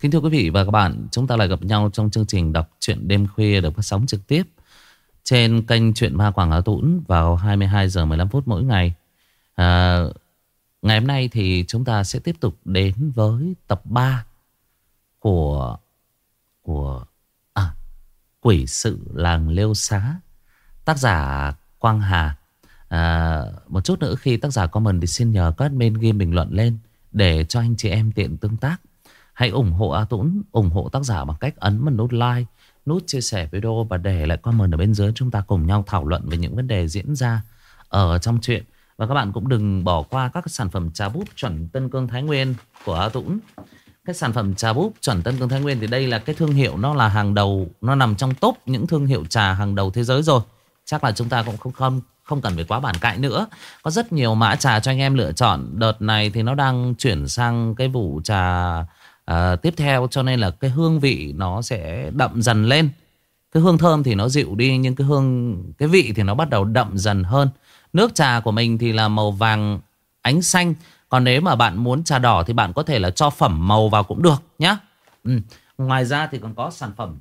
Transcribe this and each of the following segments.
Kính thưa quý vị và các bạn, chúng ta lại gặp nhau trong chương trình đọc truyện đêm khuya được phát sóng trực tiếp trên kênh truyện Ma Quảng Á Tũng vào 22 giờ 15 phút mỗi ngày. À, ngày hôm nay thì chúng ta sẽ tiếp tục đến với tập 3 của của à, Quỷ sự làng Liêu Xá. Tác giả Quang Hà. À, một chút nữa khi tác giả comment thì xin nhờ các admin ghi bình luận lên để cho anh chị em tiện tương tác. Hãy ủng hộ A Tuấn, ủng hộ tác giả bằng cách ấn vào nút like, nút chia sẻ video và để lại comment ở bên dưới chúng ta cùng nhau thảo luận về những vấn đề diễn ra ở trong chuyện. Và các bạn cũng đừng bỏ qua các sản phẩm trà búp chuẩn Tân Cương Thái Nguyên của A Tuấn. Cái sản phẩm trà búp chuẩn Tân Cương Thái Nguyên thì đây là cái thương hiệu nó là hàng đầu, nó nằm trong top những thương hiệu trà hàng đầu thế giới rồi. Chắc là chúng ta cũng không không không cần phải quá bản cãi nữa. Có rất nhiều mã trà cho anh em lựa chọn. Đợt này thì nó đang chuyển sang cái vụ trà à, tiếp theo cho nên là cái hương vị nó sẽ đậm dần lên. Cái hương thơm thì nó dịu đi nhưng cái hương cái vị thì nó bắt đầu đậm dần hơn. Nước trà của mình thì là màu vàng ánh xanh. Còn nếu mà bạn muốn trà đỏ thì bạn có thể là cho phẩm màu vào cũng được nhá. Ừ. Ngoài ra thì còn có sản phẩm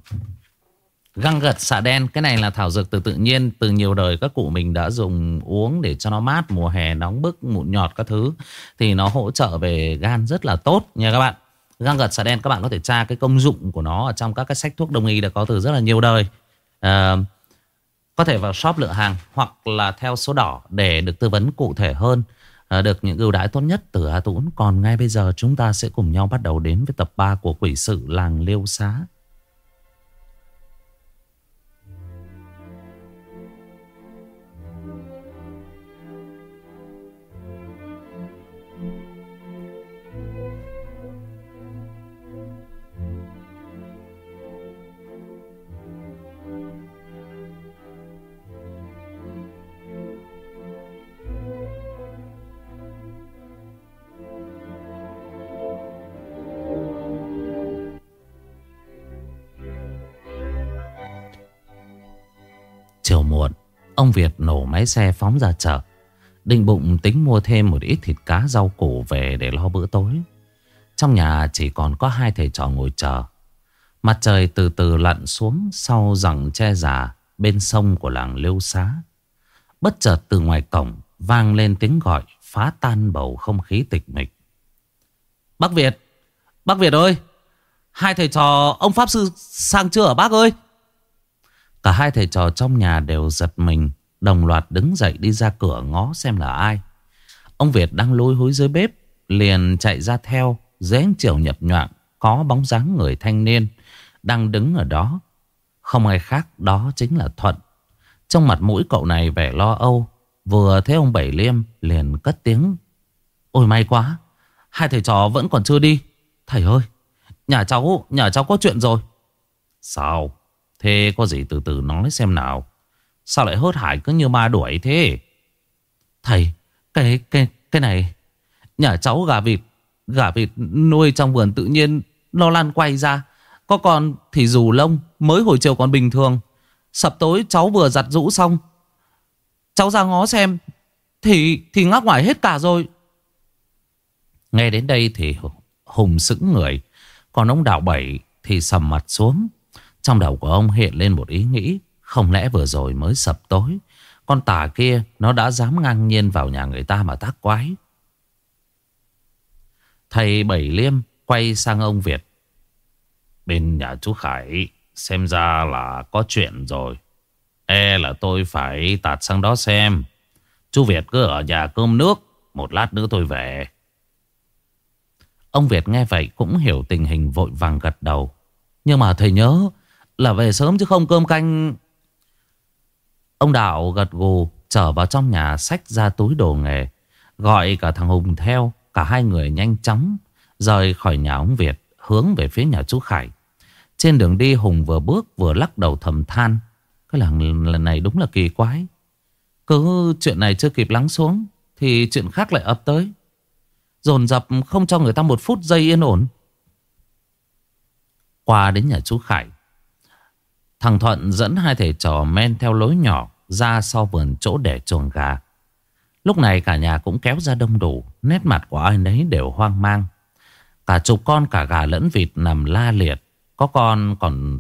Găng gật xạ đen Cái này là thảo dược từ tự nhiên Từ nhiều đời các cụ mình đã dùng uống Để cho nó mát mùa hè nóng bức mụn nhọt các thứ Thì nó hỗ trợ về gan rất là tốt nha các bạn Găng gật xà đen các bạn có thể tra cái công dụng của nó Ở trong các cái sách thuốc đông y đã có từ rất là nhiều đời. À, Có thể vào shop lựa hàng Hoặc là theo số đỏ để được tư vấn cụ thể hơn à, Được những ưu đãi tốt nhất từ A Tũng Còn ngay bây giờ chúng ta sẽ cùng nhau bắt đầu đến với tập 3 của quỷ sự làng Liêu Xá. Ông Việt nổ máy xe phóng ra chợ, Định bụng tính mua thêm một ít thịt cá rau củ về để lo bữa tối. Trong nhà chỉ còn có hai thầy trò ngồi chờ. Mặt trời từ từ lặn xuống sau rặng che già bên sông của làng Liêu Xá. Bất chợt từ ngoài cổng vang lên tiếng gọi phá tan bầu không khí tịch mịch. Bác Việt Bác Việt ơi, Hai thầy trò, ông Pháp Sư sang chưa ở bác ơi? Cả hai thầy trò trong nhà đều giật mình, Đồng loạt đứng dậy đi ra cửa ngó xem là ai. Ông Việt đang lôi hối dưới bếp, Liền chạy ra theo Dưới chiều nhập nhoạng, Có bóng dáng người thanh niên, Đang đứng ở đó. Không ai khác, đó chính là Thuận. Trong mặt mũi cậu này vẻ lo âu, Vừa thấy ông Bảy Liêm liền cất tiếng. Ôi, may quá, Hai thầy trò vẫn còn chưa đi. Thầy ơi, Nhà cháu Nhà cháu có chuyện rồi. Sao? Thế có gì từ từ nói xem nào. Sao lại hớt hải cứ như ma đuổi thế? Thầy, Cái cái cái này. Nhà cháu gà vịt Gà vịt nuôi trong vườn tự nhiên Nó lan quay ra. Có con thì dù lông, Mới hồi chiều còn bình thường. Sập tối cháu vừa giặt rũ xong. Cháu ra ngó xem, Thì thì ngóc ngoài hết cả rồi. Nghe đến đây thì Hùng sững người. Còn ông đạo bảy thì sầm mặt xuống trong đầu của ông hiện lên một ý nghĩ, Không lẽ vừa rồi mới sập tối, Con tà kia nó đã dám ngang nhiên vào nhà người ta mà tác quái. Thầy Bảy Liêm quay sang ông Việt. Bên nhà chú Khải, Xem ra là có chuyện rồi. E là tôi phải tạt sang đó xem. Chú Việt cứ ở nhà cơm nước, Một lát nữa tôi về. Ông Việt nghe vậy cũng hiểu tình hình vội vàng gật đầu. Nhưng mà thầy nhớ là về sớm chứ không cơm canh. Ông Đạo gật gù, Trở vào trong nhà sách ra túi đồ nghề, Gọi cả thằng Hùng theo, Cả hai người nhanh chóng Rời khỏi nhà ông Việt, Hướng về phía nhà chú Khải. Trên đường đi, Hùng vừa bước vừa lắc đầu thầm than, Cái lần lần này đúng là kỳ quái. Cứ chuyện này chưa kịp lắng xuống, Thì chuyện khác lại ập tới. Dồn dập không cho người ta một phút giây yên ổn. Qua đến nhà chú Khải Thằng Thuận dẫn hai thầy trò men theo lối nhỏ ra sau vườn chỗ để chuồng gà. Lúc này cả nhà cũng kéo ra đông đủ, nét mặt của ai nấy đều hoang mang. Cả chục con cả gà lẫn vịt nằm la liệt Có con còn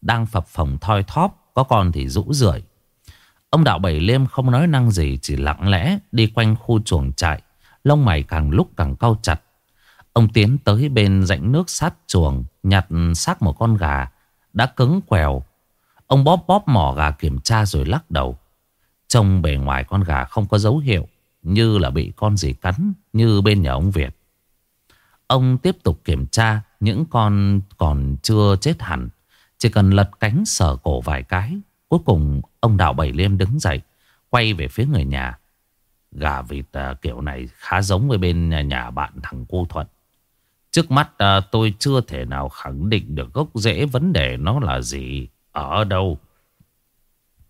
đang phập phồng thoi thóp Có con thì rũ rượi Ông đạo Bảy Liêm không nói năng gì Chỉ lặng lẽ đi quanh khu chuồng trại Lông mày càng lúc càng cau chặt Ông tiến tới bên rãnh nước sát chuồng Nhặt xác một con gà Đã cứng quèo Ông bóp bóp mỏ gà kiểm tra rồi lắc đầu. Trông bề ngoài con gà không có dấu hiệu Như là bị con gì cắn Như bên nhà ông Việt. Ông tiếp tục kiểm tra Những con còn chưa chết hẳn. Chỉ cần lật cánh sờ cổ vài cái Cuối cùng ông Đạo Bảy Liêm đứng dậy Quay về phía người nhà. Gà vịt à, kiểu này khá giống với bên nhà, nhà bạn thằng cô Thuận. Trước mắt à, tôi chưa thể nào khẳng định được gốc rễ vấn đề nó là gì. Ở đâu.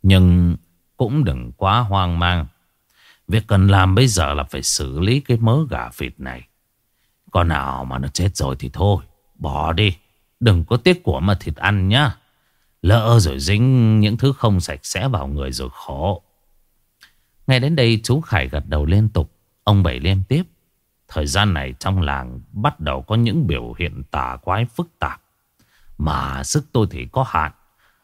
Nhưng cũng đừng quá hoang mang. Việc cần làm bây giờ là phải xử lý cái mớ gà vịt này. Con nào mà nó chết rồi thì thôi, Bỏ đi. Đừng có tiếc của mà thịt ăn nhá. Lỡ rồi dính những thứ không sạch sẽ vào người rồi khổ. Nghe đến đây chú Khải gật đầu liên tục. Ông Bảy liên tiếp. Thời gian này trong làng bắt đầu có những biểu hiện tà quái phức tạp. Mà sức tôi thì có hạn.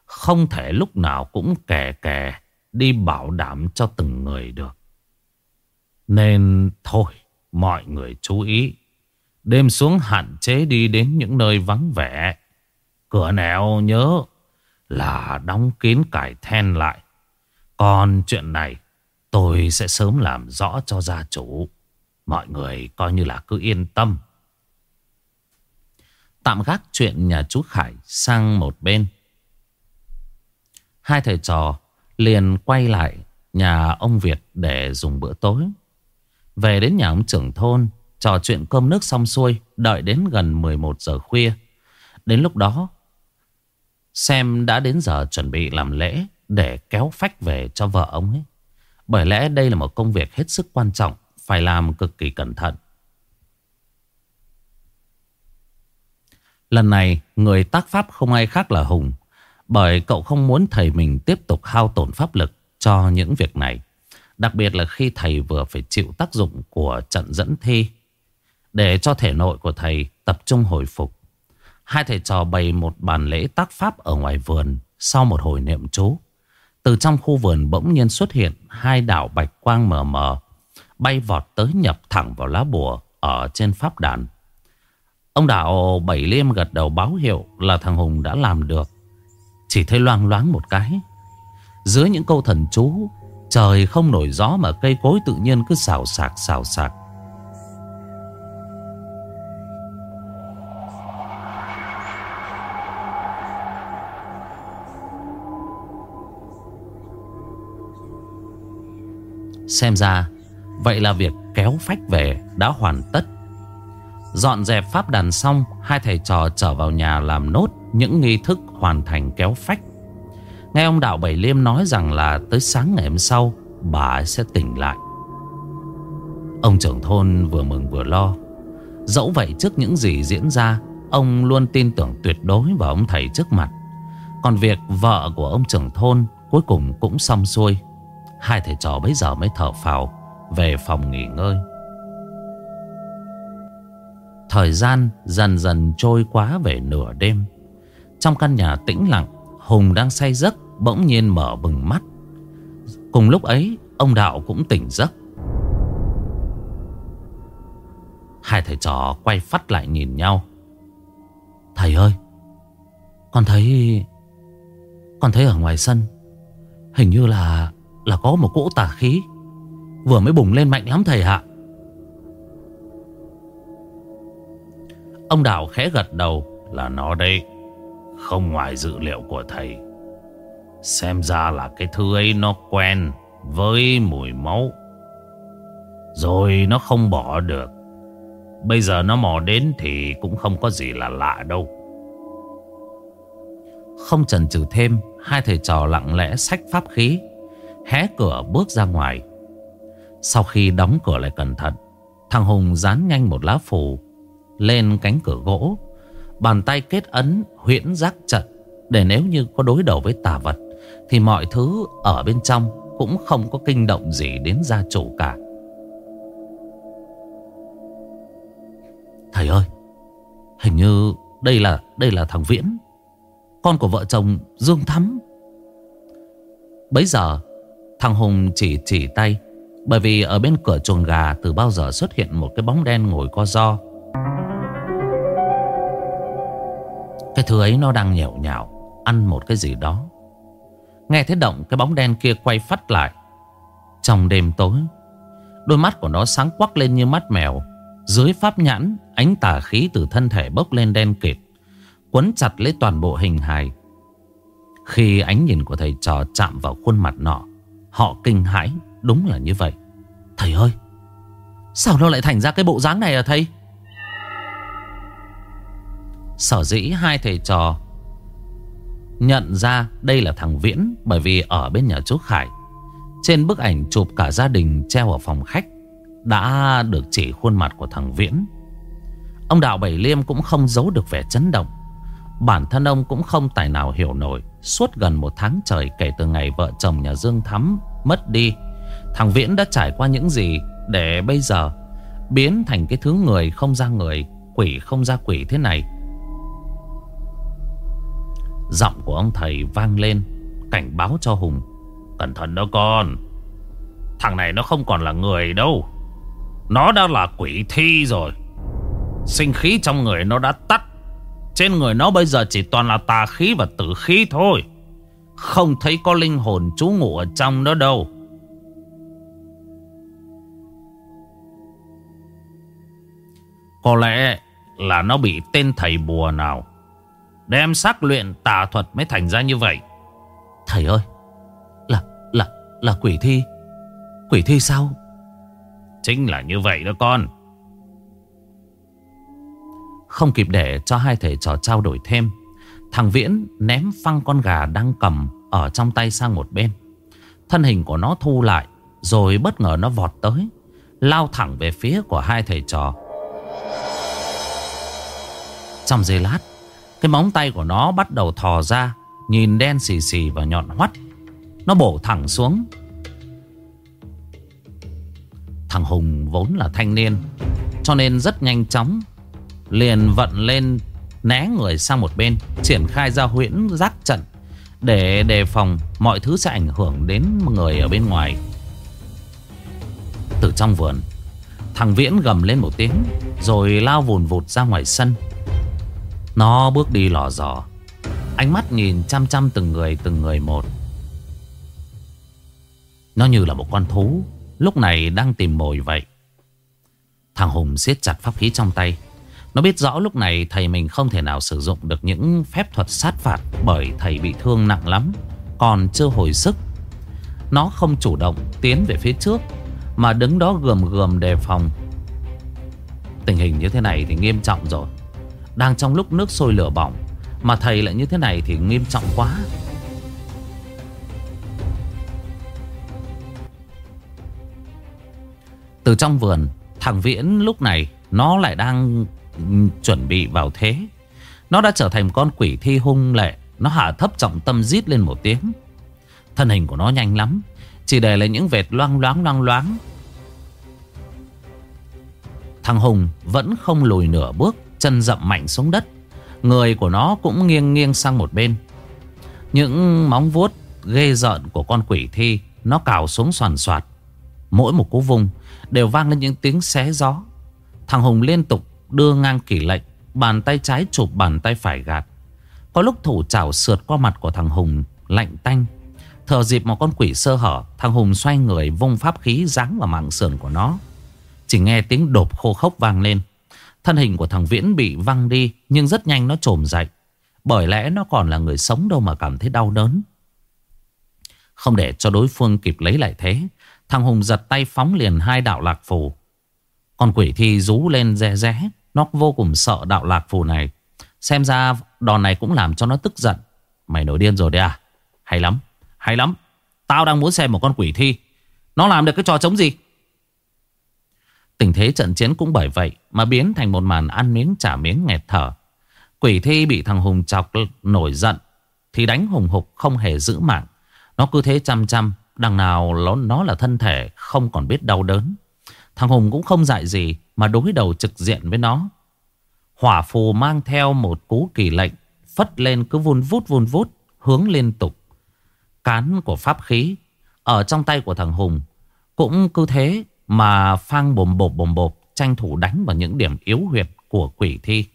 Không thể lúc nào cũng kè kè đi bảo đảm cho từng người được. Nên thôi, mọi người chú ý. Đêm xuống hạn chế đi đến những nơi vắng vẻ. Cửa nẻo nhớ là đóng kín cải then lại. Còn chuyện này, tôi sẽ sớm làm rõ cho gia chủ. Mọi người coi như là cứ yên tâm. Tạm gác chuyện nhà chú Khải sang một bên. Hai thầy trò liền quay lại nhà ông Việt để dùng bữa tối. Về đến nhà ông trưởng thôn, trò chuyện cơm nước xong xuôi, đợi đến gần 11 giờ khuya. Đến lúc đó, xem đã đến giờ chuẩn bị làm lễ để kéo phách về cho vợ ông ấy. Bởi lẽ đây là một công việc hết sức quan trọng, phải làm cực kỳ cẩn thận. Lần này, người tác pháp không ai khác là Hùng. Bởi cậu không muốn thầy mình tiếp tục hao tổn pháp lực cho những việc này. Đặc biệt là khi thầy vừa phải chịu tác dụng của trận dẫn thi. Để cho thể nội của thầy tập trung hồi phục. Hai thầy trò bày một bàn lễ tác pháp ở ngoài vườn sau một hồi niệm chú. Từ trong khu vườn bỗng nhiên xuất hiện hai đảo bạch quang mờ mờ. Bay vọt tới nhập thẳng vào lá bùa ở trên pháp đàn. Ông đạo Bảy Liêm gật đầu báo hiệu là thằng Hùng đã làm được. Chỉ thấy loang loáng một cái. Dưới những câu thần chú, Trời không nổi gió mà cây cối tự nhiên cứ xào xạc xào xạc. Xem ra, Vậy là việc kéo phách về đã hoàn tất. Dọn dẹp pháp đàn xong, Hai thầy trò trở vào nhà làm nốt. Những nghi thức hoàn thành kéo phách. Nghe ông Đạo Bảy Liêm nói rằng là Tới sáng ngày hôm sau, Bà sẽ tỉnh lại. Ông trưởng thôn vừa mừng vừa lo. Dẫu vậy trước những gì diễn ra, Ông luôn tin tưởng tuyệt đối vào ông thầy trước mặt. Còn việc vợ của ông trưởng thôn Cuối cùng cũng xong xuôi. Hai thầy trò bây giờ mới thở phào Về phòng nghỉ ngơi. Thời gian dần dần trôi quá về nửa đêm. Trong căn nhà tĩnh lặng, Hùng đang say giấc, Bỗng nhiên mở bừng mắt. Cùng lúc ấy, Ông Đạo cũng tỉnh giấc. Hai thầy trò quay phát lại nhìn nhau. Thầy ơi, Con thấy Con thấy ở ngoài sân, Hình như là Là có một cỗ tà khí, Vừa mới bùng lên mạnh lắm thầy ạ. Ông Đạo khẽ gật đầu là nó đây không ngoài dự liệu của thầy. Xem ra là cái thứ ấy nó quen với mùi máu. Rồi nó không bỏ được. Bây giờ nó mò đến thì cũng không có gì là lạ đâu. Không chần chừ thêm, Hai thầy trò lặng lẽ xách pháp khí, Hé cửa bước ra ngoài. Sau khi đóng cửa lại cẩn thận, Thằng Hùng dán nhanh một lá phù lên cánh cửa gỗ. Bàn tay kết ấn huyễn giác trận để nếu như có đối đầu với tà vật thì mọi thứ ở bên trong cũng không có kinh động gì đến gia chủ cả. Thầy ơi, Hình như đây là đây là thằng Viễn Con của vợ chồng Dương Thắm Bấy giờ Thằng Hùng chỉ chỉ tay Bởi vì ở bên cửa chuồng gà Từ bao giờ xuất hiện một cái bóng đen ngồi co do Cái thứ ấy nó đang nhẹo nhào, Ăn một cái gì đó. Nghe thấy động cái bóng đen kia quay phát lại. Trong đêm tối, Đôi mắt của nó sáng quắc lên như mắt mèo. Dưới pháp nhãn, Ánh tà khí từ thân thể bốc lên đen kịt, Quấn chặt lấy toàn bộ hình hài. Khi ánh nhìn của thầy trò chạm vào khuôn mặt nọ, Họ kinh hãi, Đúng là như vậy. Thầy ơi, Sao nó lại thành ra cái bộ dáng này à thầy? Sở dĩ hai thầy trò Nhận ra đây là thằng Viễn Bởi vì ở bên nhà chú Khải. Trên bức ảnh chụp cả gia đình treo ở phòng khách Đã được chỉ khuôn mặt của thằng Viễn. Ông Đạo Bảy Liêm cũng không giấu được vẻ chấn động. Bản thân ông cũng không tài nào hiểu nổi. Suốt gần một tháng trời kể từ ngày vợ chồng nhà Dương Thắm mất đi Thằng Viễn đã trải qua những gì để bây giờ biến thành cái thứ người không ra người, quỷ không ra quỷ thế này. Giọng của ông thầy vang lên, Cảnh báo cho Hùng. Cẩn thận đó con. Thằng này nó không còn là người đâu. Nó đã là quỷ thi rồi. Sinh khí trong người nó đã tắt. Trên người nó bây giờ chỉ toàn là tà khí và tử khí thôi. Không thấy có linh hồn trú ngụ ở trong nó đâu. Có lẽ là nó bị tên thầy bùa nào. Đem xác luyện tà thuật mới thành ra như vậy. Thầy ơi Là, là, là quỷ thi Quỷ thi sao? Chính là như vậy đó con. Không kịp để cho hai thầy trò trao đổi thêm Thằng Viễn ném phăng con gà đang cầm Ở trong tay sang một bên. Thân hình của nó thu lại Rồi bất ngờ nó vọt tới Lao thẳng về phía của hai thầy trò. Trong giây lát cái móng tay của nó bắt đầu thò ra, Nhìn đen xì xì và nhọn hoắt. Nó bổ thẳng xuống. Thằng Hùng vốn là thanh niên, Cho nên rất nhanh chóng, Liền vận lên, Né người sang một bên, Triển khai ra huyễn giác trận, Để đề phòng mọi thứ sẽ ảnh hưởng đến người ở bên ngoài. Từ trong vườn, Thằng Viễn gầm lên một tiếng, Rồi lao vùn vụt ra ngoài sân nó bước đi lò dò. Ánh mắt nhìn chăm chăm từng người từng người một. Nó như là một con thú, Lúc này đang tìm mồi vậy. Thằng Hùng siết chặt pháp khí trong tay. Nó biết rõ lúc này thầy mình không thể nào sử dụng được những phép thuật sát phạt Bởi thầy bị thương nặng lắm, Còn chưa hồi sức. Nó không chủ động tiến về phía trước, Mà đứng đó gườm gườm đề phòng. Tình hình như thế này thì nghiêm trọng rồi đang trong lúc nước sôi lửa bỏng. Mà thầy lại như thế này thì nghiêm trọng quá. Từ trong vườn, Thằng Viễn lúc này Nó lại đang chuẩn bị vào thế. Nó đã trở thành con quỷ thi hung lệ. Nó hạ thấp trọng tâm rít lên một tiếng. Thân hình của nó nhanh lắm, Chỉ để lại những vệt loang loáng loang loáng. Thằng Hùng vẫn không lùi nửa bước. Chân dậm mạnh xuống đất. Người của nó cũng nghiêng nghiêng sang một bên. Những móng vuốt ghê rợn của con quỷ thi, Nó cào xuống soàn soạt. Mỗi một cú vùng Đều vang lên những tiếng xé gió. Thằng Hùng liên tục đưa ngang kỷ lệnh, Bàn tay trái chụp bàn tay phải gạt. Có lúc thủ chảo sượt qua mặt của thằng Hùng, Lạnh tanh. Thờ dịp một con quỷ sơ hở, Thằng Hùng xoay người vung pháp khí giáng vào mạng sườn của nó. Chỉ nghe tiếng đột khô khốc vang lên. Thân hình của thằng Viễn bị văng đi Nhưng rất nhanh nó trồm dậy. Bởi lẽ nó còn là người sống đâu mà cảm thấy đau đớn. Không để cho đối phương kịp lấy lại thế Thằng Hùng giật tay phóng liền hai đạo lạc phù. Con quỷ thi rú lên rè ré Nó vô cùng sợ đạo lạc phù này. Xem ra đòn này cũng làm cho nó tức giận. Mày nổi điên rồi đấy à? Hay lắm, hay lắm. Tao đang muốn xem một con quỷ thi. Nó làm được cái trò chống gì? Tình thế trận chiến cũng bởi vậy mà biến thành một màn ăn miếng trả miếng nghẹt thở. Quỷ thi bị thằng Hùng chọc nổi giận thì đánh Hùng hục không hề giữ mạng. Nó cứ thế chăm chăm, đằng nào nó, nó là thân thể không còn biết đau đớn. Thằng Hùng cũng không dạy gì mà đối đầu trực diện với nó. Hỏa phù mang theo một cú kỳ lệnh Phất lên cứ vun vút vun vút Hướng liên tục Cán của pháp khí Ở trong tay của thằng Hùng Cũng cứ thế mà phang bồm bộp bồm bộp, Tranh thủ đánh vào những điểm yếu huyệt của quỷ thi.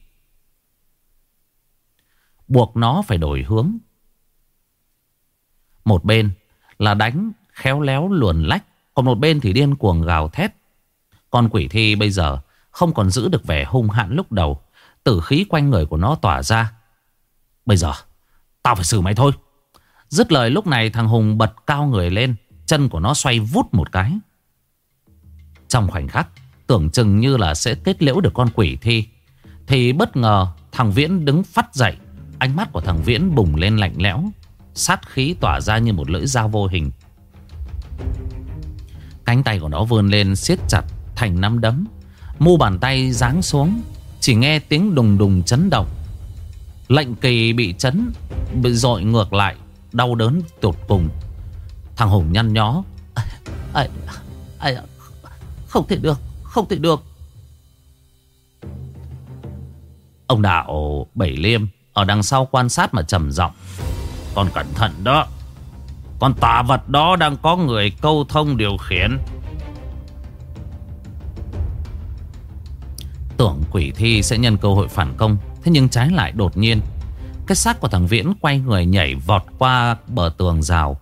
Buộc nó phải đổi hướng. Một bên là đánh khéo léo luồn lách, Còn một bên thì điên cuồng gào thét. Con quỷ thi bây giờ không còn giữ được vẻ hung hãn lúc đầu, Tử khí quanh người của nó tỏa ra. Bây giờ, Tao phải xử mày thôi. Dứt lời lúc này thằng Hùng bật cao người lên, Chân của nó xoay vút một cái. Trong khoảnh khắc Tưởng chừng như là sẽ kết liễu được con quỷ thi Thì bất ngờ Thằng Viễn đứng phát dậy Ánh mắt của thằng Viễn bùng lên lạnh lẽo Sát khí tỏa ra như một lưỡi dao vô hình. Cánh tay của nó vươn lên siết chặt thành nắm đấm Mu bàn tay giáng xuống Chỉ nghe tiếng đùng đùng chấn động. Lệnh kỳ bị chấn Bị dội ngược lại Đau đớn tột cùng. Thằng Hùng nhăn nhó à, à, không thể được, Không thể được. Ông đạo Bảy Liêm Ở đằng sau quan sát mà trầm giọng. Con cẩn thận đó. Con tà vật đó đang có người câu thông điều khiển. Tưởng quỷ thi sẽ nhân cơ hội phản công, Thế nhưng trái lại đột nhiên, Cái xác của thằng Viễn quay người nhảy vọt qua bờ tường rào.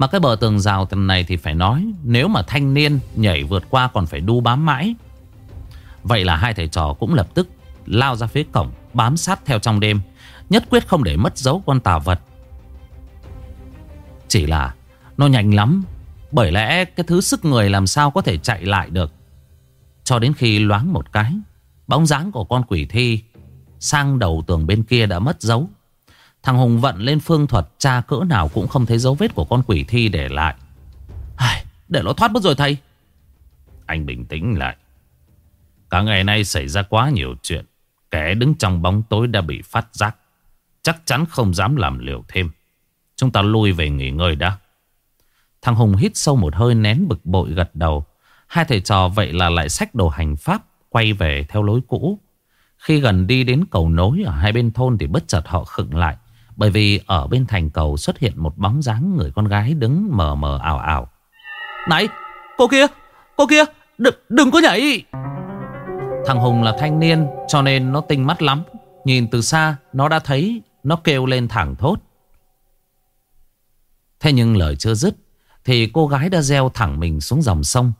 Mà cái bờ tường rào tầng này thì phải nói, Nếu mà thanh niên nhảy vượt qua còn phải đu bám mãi. Vậy là hai thầy trò cũng lập tức lao ra phía cổng, Bám sát theo trong đêm, Nhất quyết không để mất dấu con tà vật. Chỉ là nó nhanh lắm, Bởi lẽ cái thứ sức người làm sao có thể chạy lại được. Cho đến khi loáng một cái, Bóng dáng của con quỷ thi Sang đầu tường bên kia đã mất dấu. Thằng Hùng vận lên phương thuật Cha cỡ nào cũng không thấy dấu vết của con quỷ thi để lại. Ai, Để nó thoát mất rồi thầy. Anh bình tĩnh lại. Cả ngày nay xảy ra quá nhiều chuyện. Kẻ đứng trong bóng tối đã bị phát giác. Chắc chắn không dám làm liều thêm. Chúng ta lui về nghỉ ngơi đã. Thằng Hùng hít sâu một hơi nén bực bội gật đầu. Hai thầy trò vậy là lại sách đồ hành pháp Quay về theo lối cũ. Khi gần đi đến cầu nối ở hai bên thôn Thì bất chợt họ khựng lại. Bởi vì ở bên thành cầu xuất hiện một bóng dáng Người con gái đứng mờ mờ ảo ảo. Này cô kia Cô kia đừng, đừng có nhảy. Thằng Hùng là thanh niên Cho nên nó tinh mắt lắm. Nhìn từ xa nó đã thấy Nó kêu lên thẳng thốt. Thế nhưng lời chưa dứt Thì cô gái đã gieo thẳng mình xuống dòng sông.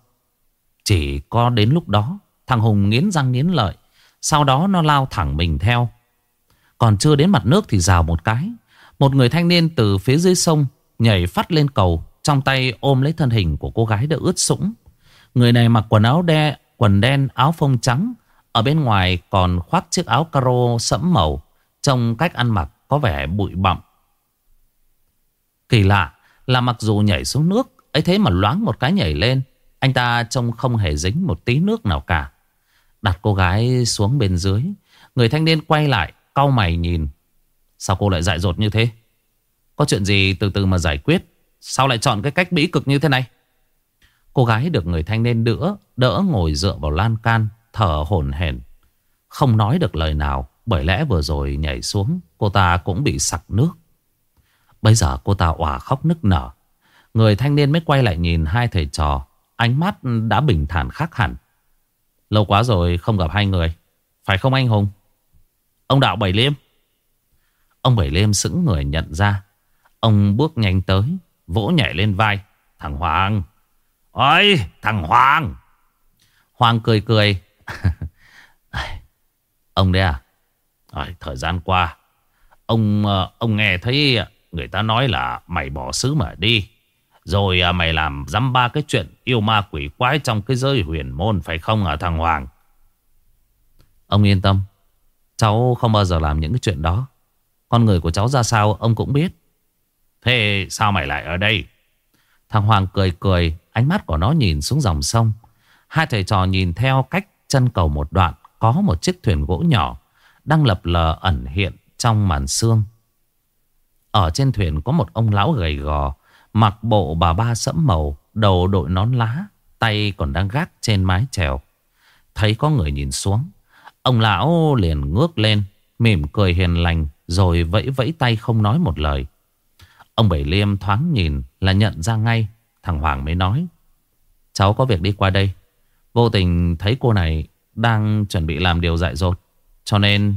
Chỉ có đến lúc đó Thằng Hùng nghiến răng nghiến lợi. Sau đó nó lao thẳng mình theo còn chưa đến mặt nước thì rào một cái. Một người thanh niên từ phía dưới sông Nhảy phát lên cầu, Trong tay ôm lấy thân hình của cô gái đã ướt sũng. Người này mặc quần áo đen Quần đen, áo phông trắng. Ở bên ngoài còn khoác chiếc áo caro sẫm màu Trong cách ăn mặc có vẻ bụi bặm. Kỳ lạ là mặc dù nhảy xuống nước, ấy thế mà loáng một cái nhảy lên, Anh ta trông không hề dính một tí nước nào cả. Đặt cô gái xuống bên dưới, Người thanh niên quay lại cau mày nhìn. Sao cô lại dại dột như thế? Có chuyện gì từ từ mà giải quyết? Sao lại chọn cái cách bĩ cực như thế này? Cô gái được người thanh niên đỡ Đỡ ngồi dựa vào lan can, Thở hổn hển. Không nói được lời nào, Bởi lẽ vừa rồi nhảy xuống, Cô ta cũng bị sặc nước. Bây giờ cô ta òa khóc nức nở. Người thanh niên mới quay lại nhìn hai thầy trò, Ánh mắt đã bình thản khác hẳn. Lâu quá rồi không gặp hai người, Phải không anh Hùng? Ông Đạo Bảy Liêm. Ông Bảy Liêm sững người nhận ra. Ông bước nhanh tới Vỗ nhảy lên vai. Thằng Hoàng. Ôi thằng Hoàng. Hoàng cười cười. Ông đấy à? Ôi, Thời gian qua Ông ờ, ông nghe thấy người ta nói là Mày bỏ xứ mà đi. Rồi à, mày làm dăm ba cái chuyện yêu ma quỷ quái trong cái giới huyền môn phải không hả thằng Hoàng? Ông yên tâm. Cháu không bao giờ làm những cái chuyện đó. Con người của cháu ra sao ông cũng biết. Thế sao mày lại ở đây? Thằng Hoàng cười cười, ánh mắt của nó nhìn xuống dòng sông. Hai thầy trò nhìn theo cách chân cầu một đoạn, có một chiếc thuyền gỗ nhỏ đang lập lờ ẩn hiện trong màn sương. Ở trên thuyền có một ông lão gầy gò, Mặc bộ bà ba sẫm màu Đầu đội nón lá Tay còn đang gác trên mái chèo Thấy có người nhìn xuống Ông lão liền ngước lên, Mỉm cười hiền lành, Rồi vẫy vẫy tay không nói một lời. Ông Bảy Liêm thoáng nhìn là nhận ra ngay, Thằng Hoàng mới nói, Cháu có việc đi qua đây. Vô tình thấy cô này đang chuẩn bị làm điều dại dột, Cho nên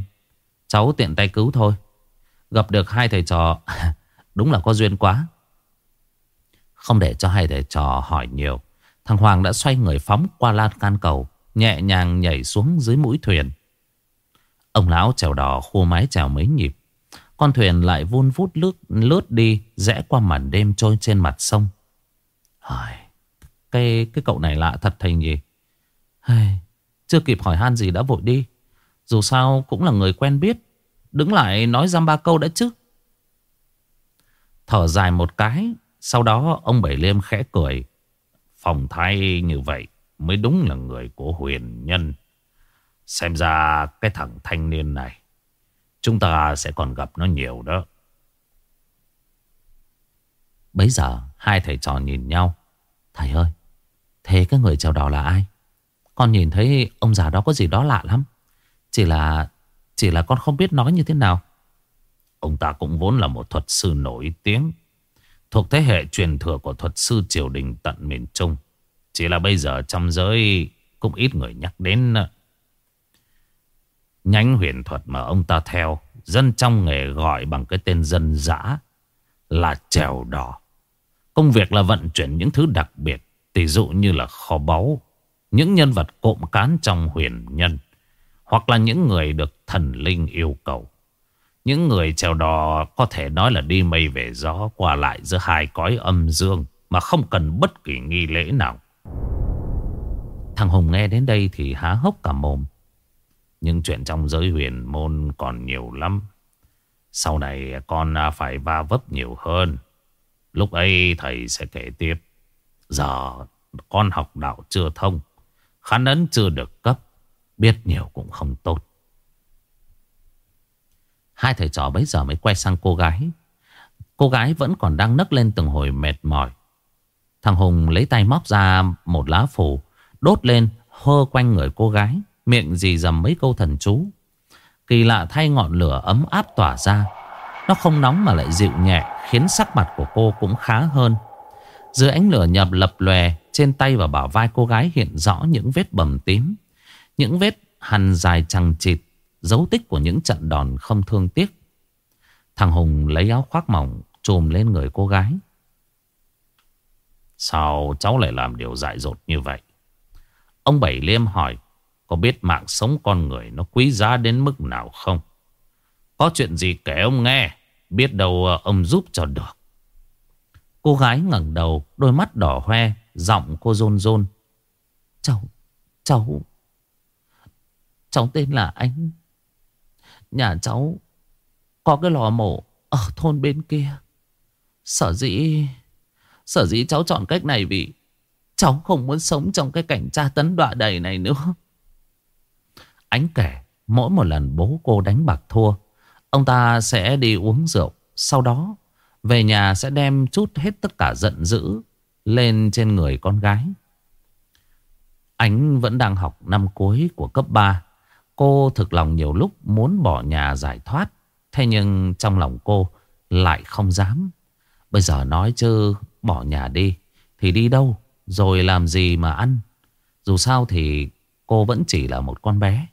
cháu tiện tay cứu thôi. Gặp được hai thầy trò, Đúng là có duyên quá. Không để cho hai thầy trò hỏi nhiều, Thằng Hoàng đã xoay người phóng qua lan can cầu. Nhẹ nhàng nhảy xuống dưới mũi thuyền. Ông lão chèo đò khô mái chèo mấy nhịp. Con thuyền lại vun vút lướt, lướt đi Rẽ qua màn đêm trôi trên mặt sông. Cái, cái cậu này lạ thật thành gì Chưa kịp hỏi han gì đã vội đi. Dù sao cũng là người quen biết. Đứng lại nói giam ba câu đã chứ. Thở dài một cái Sau đó ông Bảy Liêm khẽ cười. Phòng thay như vậy. Mới đúng là người của huyền nhân. Xem ra cái thằng thanh niên này Chúng ta sẽ còn gặp nó nhiều đó. Bấy giờ hai thầy trò nhìn nhau. Thầy ơi Thế cái người chèo đò là ai? Con nhìn thấy ông già đó có gì đó lạ lắm. Chỉ là Chỉ là con không biết nói như thế nào. Ông ta cũng vốn là một thuật sư nổi tiếng Thuộc thế hệ truyền thừa của thuật sư triều đình tận miền Trung chỉ là bây giờ trong giới Cũng ít người nhắc đến ờ, Nhánh huyền thuật mà ông ta theo. Dân trong nghề gọi bằng cái tên dân dã Là trèo đỏ. Công việc là vận chuyển những thứ đặc biệt Tỷ dụ như là kho báu, Những nhân vật cộm cán trong huyền nhân, Hoặc là những người được thần linh yêu cầu. Những người trèo đò có thể nói là đi mây về gió Qua lại giữa hai cõi âm dương Mà không cần bất kỳ nghi lễ nào. Thằng Hùng nghe đến đây thì há hốc cả mồm. Nhưng chuyện trong giới huyền môn còn nhiều lắm. Sau này con à, phải va vấp nhiều hơn. Lúc ấy thầy sẽ kể tiếp. Giờ con học đạo chưa thông, Khán ấn chưa được cấp, Biết nhiều cũng không tốt. Hai thầy trò bấy giờ mới quay sang cô gái. Cô gái vẫn còn đang nấc lên từng hồi mệt mỏi. Thằng Hùng lấy tay móc ra một lá phủ Đốt lên, hơ quanh người cô gái, Miệng dì dầm mấy câu thần chú. Kỳ lạ thay ngọn lửa ấm áp tỏa ra. Nó không nóng mà lại dịu nhẹ, Khiến sắc mặt của cô cũng khá hơn. Dưới ánh lửa nhập lập lòe, Trên tay và bảo vai cô gái hiện rõ những vết bầm tím. Những vết hằn dài chằng chịt, Dấu tích của những trận đòn không thương tiếc. Thằng Hùng lấy áo khoác mỏng, Trùm lên người cô gái. Sao cháu lại làm điều dại dột như vậy? Ông Bảy Liêm hỏi, Có biết mạng sống con người nó quý giá đến mức nào không? Có chuyện gì kể ông nghe, Biết đâu ờ, ông giúp cho được. Cô gái ngẩng đầu, Đôi mắt đỏ hoe, Giọng cô rôn rôn, Cháu Cháu Cháu tên là anh Nhà cháu Có cái lò mổ Ở thôn bên kia. Sở dĩ Sở dĩ cháu chọn cách này vì Cháu không muốn sống trong cái cảnh tra tấn đọa đầy này nữa. Ánh kể, Mỗi một lần bố cô đánh bạc thua, Ông ta sẽ đi uống rượu. Sau đó, về nhà sẽ đem chút hết tất cả giận dữ Lên trên người con gái. Ánh vẫn đang học năm cuối của cấp 3 Cô thực lòng nhiều lúc muốn bỏ nhà giải thoát, Thế nhưng trong lòng cô lại không dám. Bây giờ nói chứ, bỏ nhà đi, Thì đi đâu? Rồi làm gì mà ăn? Dù sao thì cô vẫn chỉ là một con bé.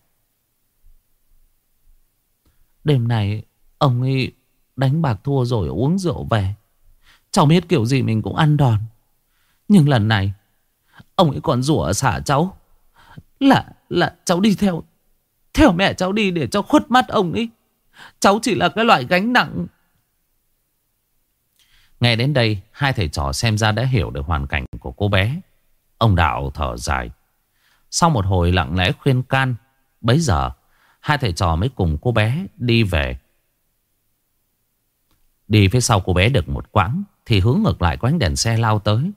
Đêm này Ông ấy đánh bạc thua rồi uống rượu về. Cháu biết kiểu gì mình cũng ăn đòn. Nhưng lần này, Ông ấy còn rủa xả cháu. Là là cháu đi theo Theo mẹ cháu đi để cho khuất mắt ông ấy. Cháu chỉ là cái loại gánh nặng Nghe đến đây, Hai thầy trò xem ra đã hiểu được hoàn cảnh của cô bé. Ông Đạo thở dài. Sau một hồi lặng lẽ khuyên can, Bấy giờ, Hai thầy trò mới cùng cô bé đi về. Đi phía sau cô bé được một quãng, Thì hướng ngược lại quánh đèn xe lao tới.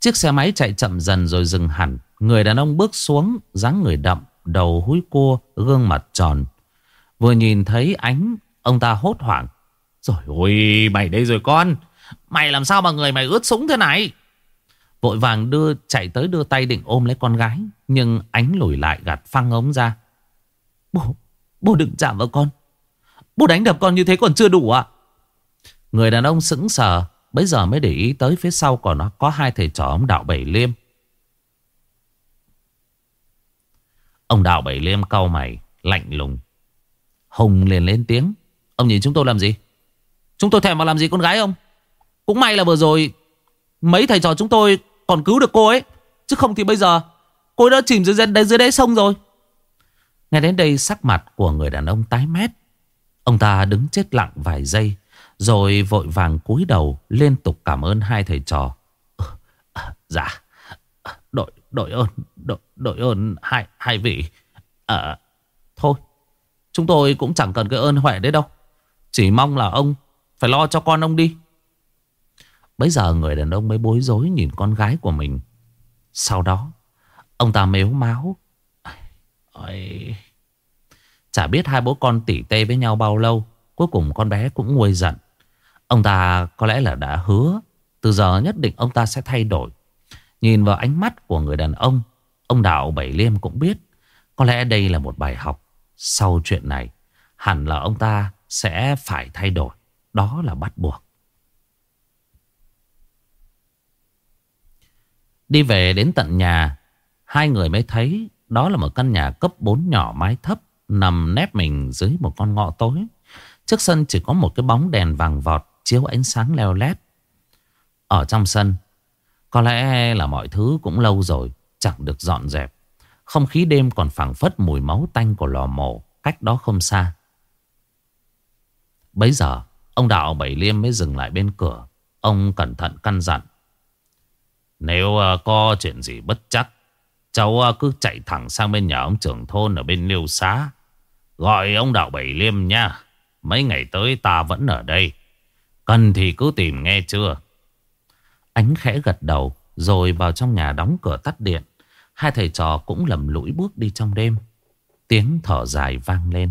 Chiếc xe máy chạy chậm dần rồi dừng hẳn. Người đàn ông bước xuống, dáng người đậm, Đầu húi cua, Gương mặt tròn. Vừa nhìn thấy ánh, Ông ta hốt hoảng. Rồi, ôi, mày đây rồi con. Mày làm sao mà người mày ướt súng thế này Vội vàng đưa chạy tới đưa tay định ôm lấy con gái Nhưng ánh lùi lại gạt phăng ống ra Bố, bố đừng chạm vào con. Bố đánh đập con như thế còn chưa đủ à? Người đàn ông sững sờ. Bây giờ mới để ý tới phía sau còn nó có hai thầy trò ông Đạo Bảy Liêm. Ông Đạo Bảy Liêm cau mày, lạnh lùng. Hùng liền lên tiếng. Ông nhìn chúng tôi làm gì? Chúng tôi thèm vào làm gì con gái ông? Cũng may là vừa rồi mấy thầy trò chúng tôi còn cứu được cô ấy. Chứ không thì bây giờ cô ấy đã chìm dưới đáy, dưới đáy sông rồi. Nghe đến đây sắc mặt của người đàn ông tái mét. Ông ta đứng chết lặng vài giây. Rồi vội vàng cúi đầu liên tục cảm ơn hai thầy trò. Ờ, ờ, dạ, đội đội ơn, đội, đội ơn hai, hai vị. À, thôi, chúng tôi cũng chẳng cần cái ơn huệ đấy đâu. Chỉ mong là ông phải lo cho con ông đi. Bây giờ người đàn ông mới bối rối nhìn con gái của mình. Sau đó, ông ta mếu máu. Ôi... Chả biết hai bố con tỉ tê với nhau bao lâu. Cuối cùng con bé cũng nguôi giận. Ông ta có lẽ là đã hứa. Từ giờ nhất định ông ta sẽ thay đổi. Nhìn vào ánh mắt của người đàn ông. Ông Đạo Bảy Liêm cũng biết. Có lẽ đây là một bài học. Sau chuyện này, hẳn là ông ta sẽ phải thay đổi. Đó là bắt buộc. Đi về đến tận nhà, hai người mới thấy đó là một căn nhà cấp 4 nhỏ mái thấp nằm nép mình dưới một con ngõ tối. Trước sân chỉ có một cái bóng đèn vàng vọt chiếu ánh sáng leo lét. Ở trong sân, có lẽ là mọi thứ cũng lâu rồi, chẳng được dọn dẹp. Không khí đêm còn phảng phất mùi máu tanh của lò mổ, cách đó không xa. Bấy giờ, ông đạo Bảy Liêm mới dừng lại bên cửa. Ông cẩn thận căn dặn. Nếu ờ, có chuyện gì bất chắc, cháu à, cứ chạy thẳng sang bên nhà ông trưởng thôn ở bên Liêu Xá. Gọi ông đạo Bảy Liêm nha. Mấy ngày tới ta vẫn ở đây. Cần thì cứ tìm nghe chưa? Ánh khẽ gật đầu rồi vào trong nhà đóng cửa tắt điện. Hai thầy trò cũng lầm lũi bước đi trong đêm. Tiếng thở dài vang lên.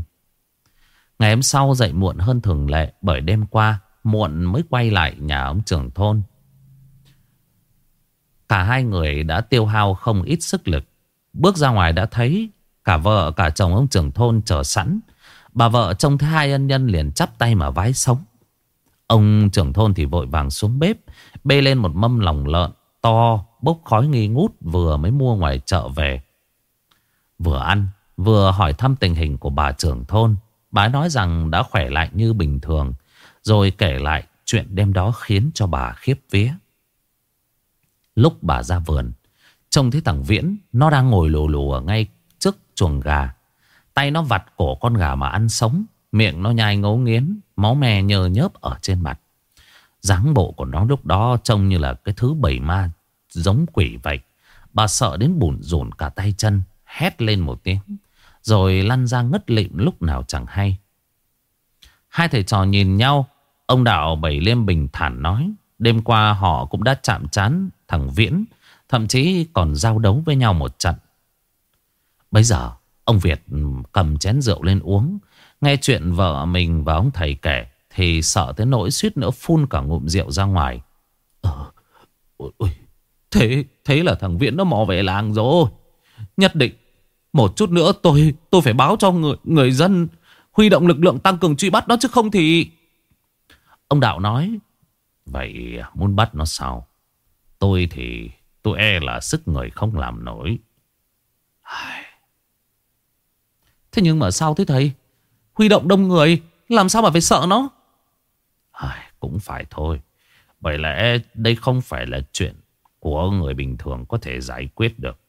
Ngày hôm sau dậy muộn hơn thường lệ bởi đêm qua muộn mới quay lại nhà ông trưởng thôn. Cả hai người đã tiêu hao không ít sức lực. Bước ra ngoài đã thấy cả vợ, cả chồng ông trưởng thôn chờ sẵn. Bà vợ trông thấy hai ân nhân liền chắp tay mà vái sống. Ông trưởng thôn thì vội vàng xuống bếp, Bê lên một mâm lòng lợn To, bốc khói nghi ngút Vừa mới mua ngoài chợ về Vừa ăn, Vừa hỏi thăm tình hình của bà trưởng thôn Bà nói rằng đã khỏe lại như bình thường, Rồi kể lại chuyện đêm đó khiến cho bà khiếp vía Lúc bà ra vườn, Trông thấy thằng Viễn, Nó đang ngồi lù lù ở ngay trước chuồng gà. Tay nó vặt cổ con gà mà ăn sống, Miệng nó nhai ngấu nghiến, Máu me nhờ nhớp ở trên mặt. Dáng bộ của nó lúc đó trông như là cái thứ bầy ma Giống quỷ vậy. Bà sợ đến bùn rùn cả tay chân, Hét lên một tiếng, Rồi lăn ra ngất lịm lúc nào chẳng hay. Hai thầy trò nhìn nhau, Ông đạo Bảy Liêm bình thản nói, Đêm qua họ cũng đã chạm chán thằng Viễn Thậm chí còn giao đấu với nhau một trận. Bây giờ Ông Việt cầm chén rượu lên uống. Nghe chuyện vợ mình và ông thầy kể Thì sợ tới nỗi suýt nữa phun cả ngụm rượu ra ngoài. Ờ ôi, ôi, Thế thế là thằng Viễn nó mò về làng rồi. Nhất định Một chút nữa tôi tôi phải báo cho người, người dân Huy động lực lượng tăng cường truy bắt nó chứ không thì Ông Đạo nói Vậy muốn bắt nó sao Tôi thì tôi e là sức người không làm nổi. Thế nhưng mà sao thế thầy? Huy động đông người, Làm sao mà phải sợ nó? Cũng phải thôi. Bởi lẽ đây không phải là chuyện Của người bình thường có thể giải quyết được.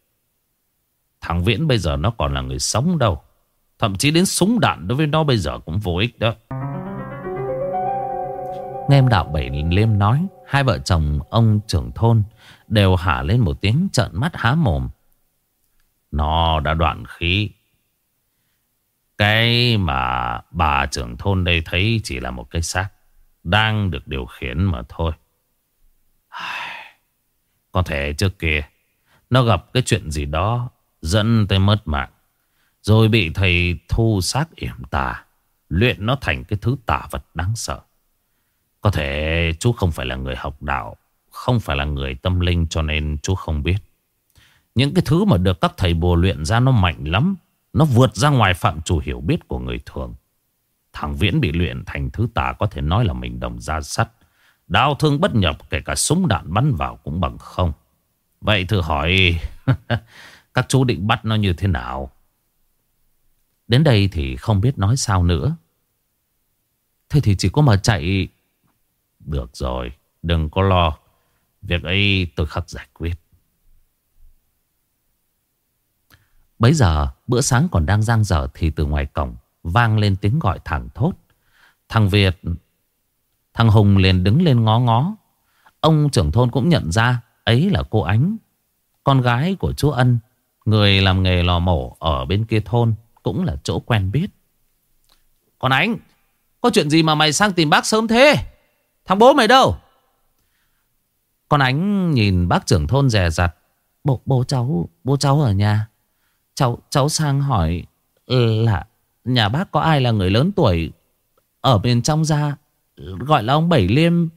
Thằng Viễn bây giờ nó còn là người sống đâu. Thậm chí đến súng đạn đối với nó bây giờ cũng vô ích đó. Nghe em đạo bảy liêm nói, Hai vợ chồng ông trưởng thôn Đều hả lên một tiếng trợn mắt há mồm Nó đã đoạn khí cái mà bà trưởng thôn đây thấy chỉ là một cái xác, đang được điều khiển mà thôi. Có thể trước kia, nó gặp cái chuyện gì đó, dẫn tới mất mạng. Rồi bị thầy thu xác yểm tà. Luyện nó thành cái thứ tà vật đáng sợ. Có thể chú không phải là người học đạo. Không phải là người tâm linh cho nên chú không biết. Những cái thứ mà được các thầy bùa luyện ra nó mạnh lắm. Nó vượt ra ngoài phạm chủ hiểu biết của người thường Thằng Viễn bị luyện thành thứ tà Có thể nói là mình đồng ra sắt Đau thương bất nhập, Kể cả súng đạn bắn vào cũng bằng không Vậy thử hỏi, Các chú định bắt nó như thế nào Đến đây thì không biết nói sao nữa Thế thì chỉ có mà chạy được rồi, Đừng có lo. Việc ấy tôi khắc giải quyết. Bấy giờ, bữa sáng còn đang giang dở Thì từ ngoài cổng Vang lên tiếng gọi thẳng thốt. Thằng Việt, Thằng Hùng liền đứng lên ngó ngó. Ông trưởng thôn cũng nhận ra Ấy là cô Ánh, Con gái của chú Ân, Người làm nghề lò mổ ở bên kia thôn, Cũng là chỗ quen biết. Con Ánh, Có chuyện gì mà mày sang tìm bác sớm thế? Thằng bố mày đâu Con Ánh nhìn bác trưởng thôn rè rặt Bố, bố cháu Bố cháu ở nhà Cháu cháu sang hỏi là nhà bác có ai là người lớn tuổi ở bên trong ra gọi là ông Bảy Liêm.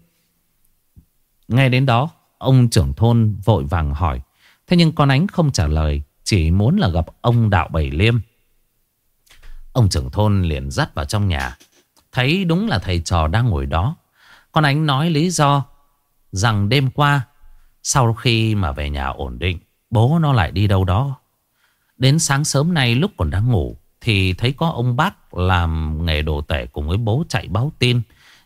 Nghe đến đó, ông trưởng thôn vội vàng hỏi. Thế nhưng con ánh không trả lời, chỉ muốn là gặp ông Đạo Bảy Liêm. Ông trưởng thôn liền dắt vào trong nhà. Thấy đúng là thầy trò đang ngồi đó. Con ánh nói lý do rằng đêm qua, sau khi mà về nhà ổn định, bố nó lại đi đâu đó. Đến sáng sớm nay lúc còn đang ngủ Thì thấy có ông bác làm nghề đồ tể cùng với bố chạy báo tin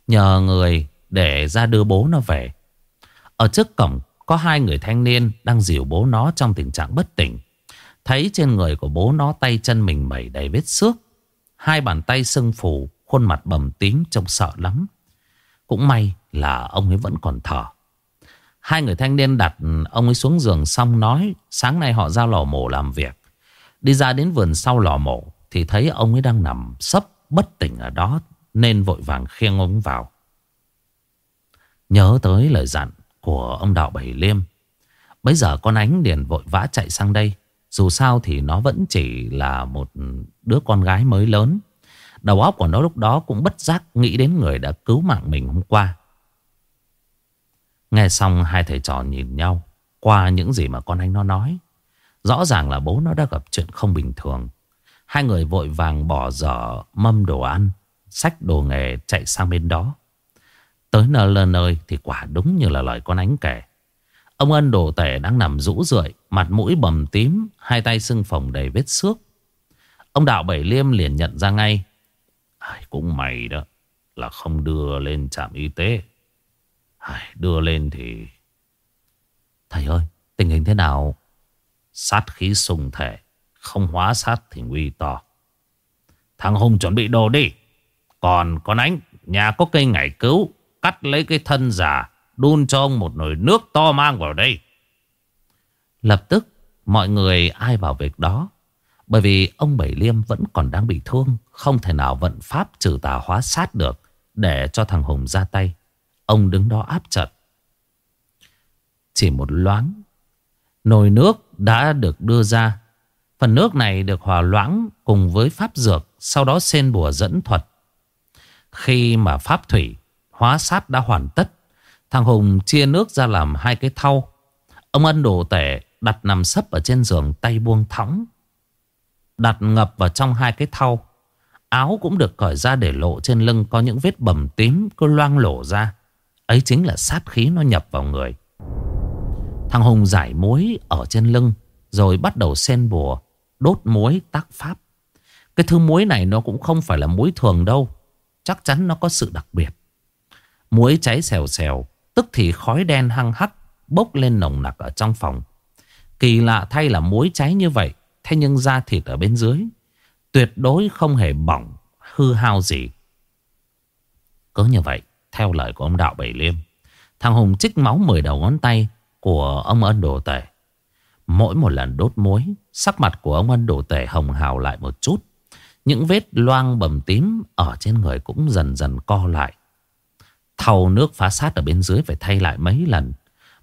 Nhờ người để ra đưa bố nó về. Ở trước cổng có hai người thanh niên đang dìu bố nó trong tình trạng bất tỉnh. Thấy trên người của bố nó tay chân mình mẩy đầy vết xước Hai bàn tay sưng phù Khuôn mặt bầm tím trông sợ lắm. Cũng may là ông ấy vẫn còn thở. Hai người thanh niên đặt ông ấy xuống giường xong nói, Sáng nay họ ra lò mổ làm việc. Đi ra đến vườn sau lò mổ Thì thấy ông ấy đang nằm sấp bất tỉnh ở đó Nên vội vàng khiêng ông vào. Nhớ tới lời dặn của ông Đạo Bảy Liêm, Bây giờ con ánh liền vội vã chạy sang đây, Dù sao thì nó vẫn chỉ là một đứa con gái mới lớn. Đầu óc của nó lúc đó cũng bất giác nghĩ đến người đã cứu mạng mình hôm qua Nghe xong hai thầy trò nhìn nhau Qua những gì mà con anh nó nói Rõ ràng là bố nó đã gặp chuyện không bình thường. Hai người vội vàng bỏ dở mâm đồ ăn, sách đồ nghề chạy sang bên đó. Tới nơi lơ nơi thì quả đúng như là lời con ánh kể. Ông ân đồ tể đang nằm rũ rượi, mặt mũi bầm tím, hai tay sưng phồng đầy vết xước. Ông đạo bảy liêm liền nhận ra ngay. Ai, cũng mày đó, là không đưa lên trạm y tế. Ai, đưa lên thì... Thầy ơi, tình hình thế nào? Sát khí sùng thể Không hóa sát thì nguy to. Thằng Hùng chuẩn bị đồ đi. Còn con ánh Nhà có cây ngải cứu Cắt lấy cái thân giả Đun cho ông một nồi nước to mang vào đây. Lập tức Mọi người ai vào việc đó? Bởi vì ông Bảy Liêm vẫn còn đang bị thương Không thể nào vận pháp trừ tà hóa sát được Để cho thằng Hùng ra tay Ông đứng đó áp trận Chỉ một loáng Nồi nước đã được đưa ra. Phần nước này được hòa loãng cùng với pháp dược, sau đó xên bùa dẫn thuật. Khi mà pháp thủy, hóa sát đã hoàn tất, thằng Hùng chia nước ra làm hai cái thau. Ông ân đồ tể đặt nằm sấp ở trên giường tay buông thõng. Đặt ngập vào trong hai cái thau. Áo cũng được cởi ra để lộ trên lưng có những vết bầm tím cứ loang lổ ra. Ấy chính là sát khí nó nhập vào người. Thằng Hùng giải muối ở trên lưng, Rồi bắt đầu sen bùa, Đốt muối tác pháp Cái thứ muối này nó cũng không phải là muối thường đâu, Chắc chắn nó có sự đặc biệt Muối cháy xèo xèo, Tức thì khói đen hăng hắc Bốc lên nồng nặc ở trong phòng Kỳ lạ thay là muối cháy như vậy Thế nhưng da thịt ở bên dưới Tuyệt đối không hề bỏng Hư hao gì Cứ như vậy Theo lời của ông Đạo Bảy Liêm Thằng Hùng chích máu mười đầu ngón tay của ông Ân Đồ Tể. Mỗi một lần đốt muối, sắc mặt của ông Ân Đồ Tể hồng hào lại một chút. Những vết loang bầm tím ở trên người cũng dần dần co lại. Thầu nước phá sát ở bên dưới phải thay lại mấy lần.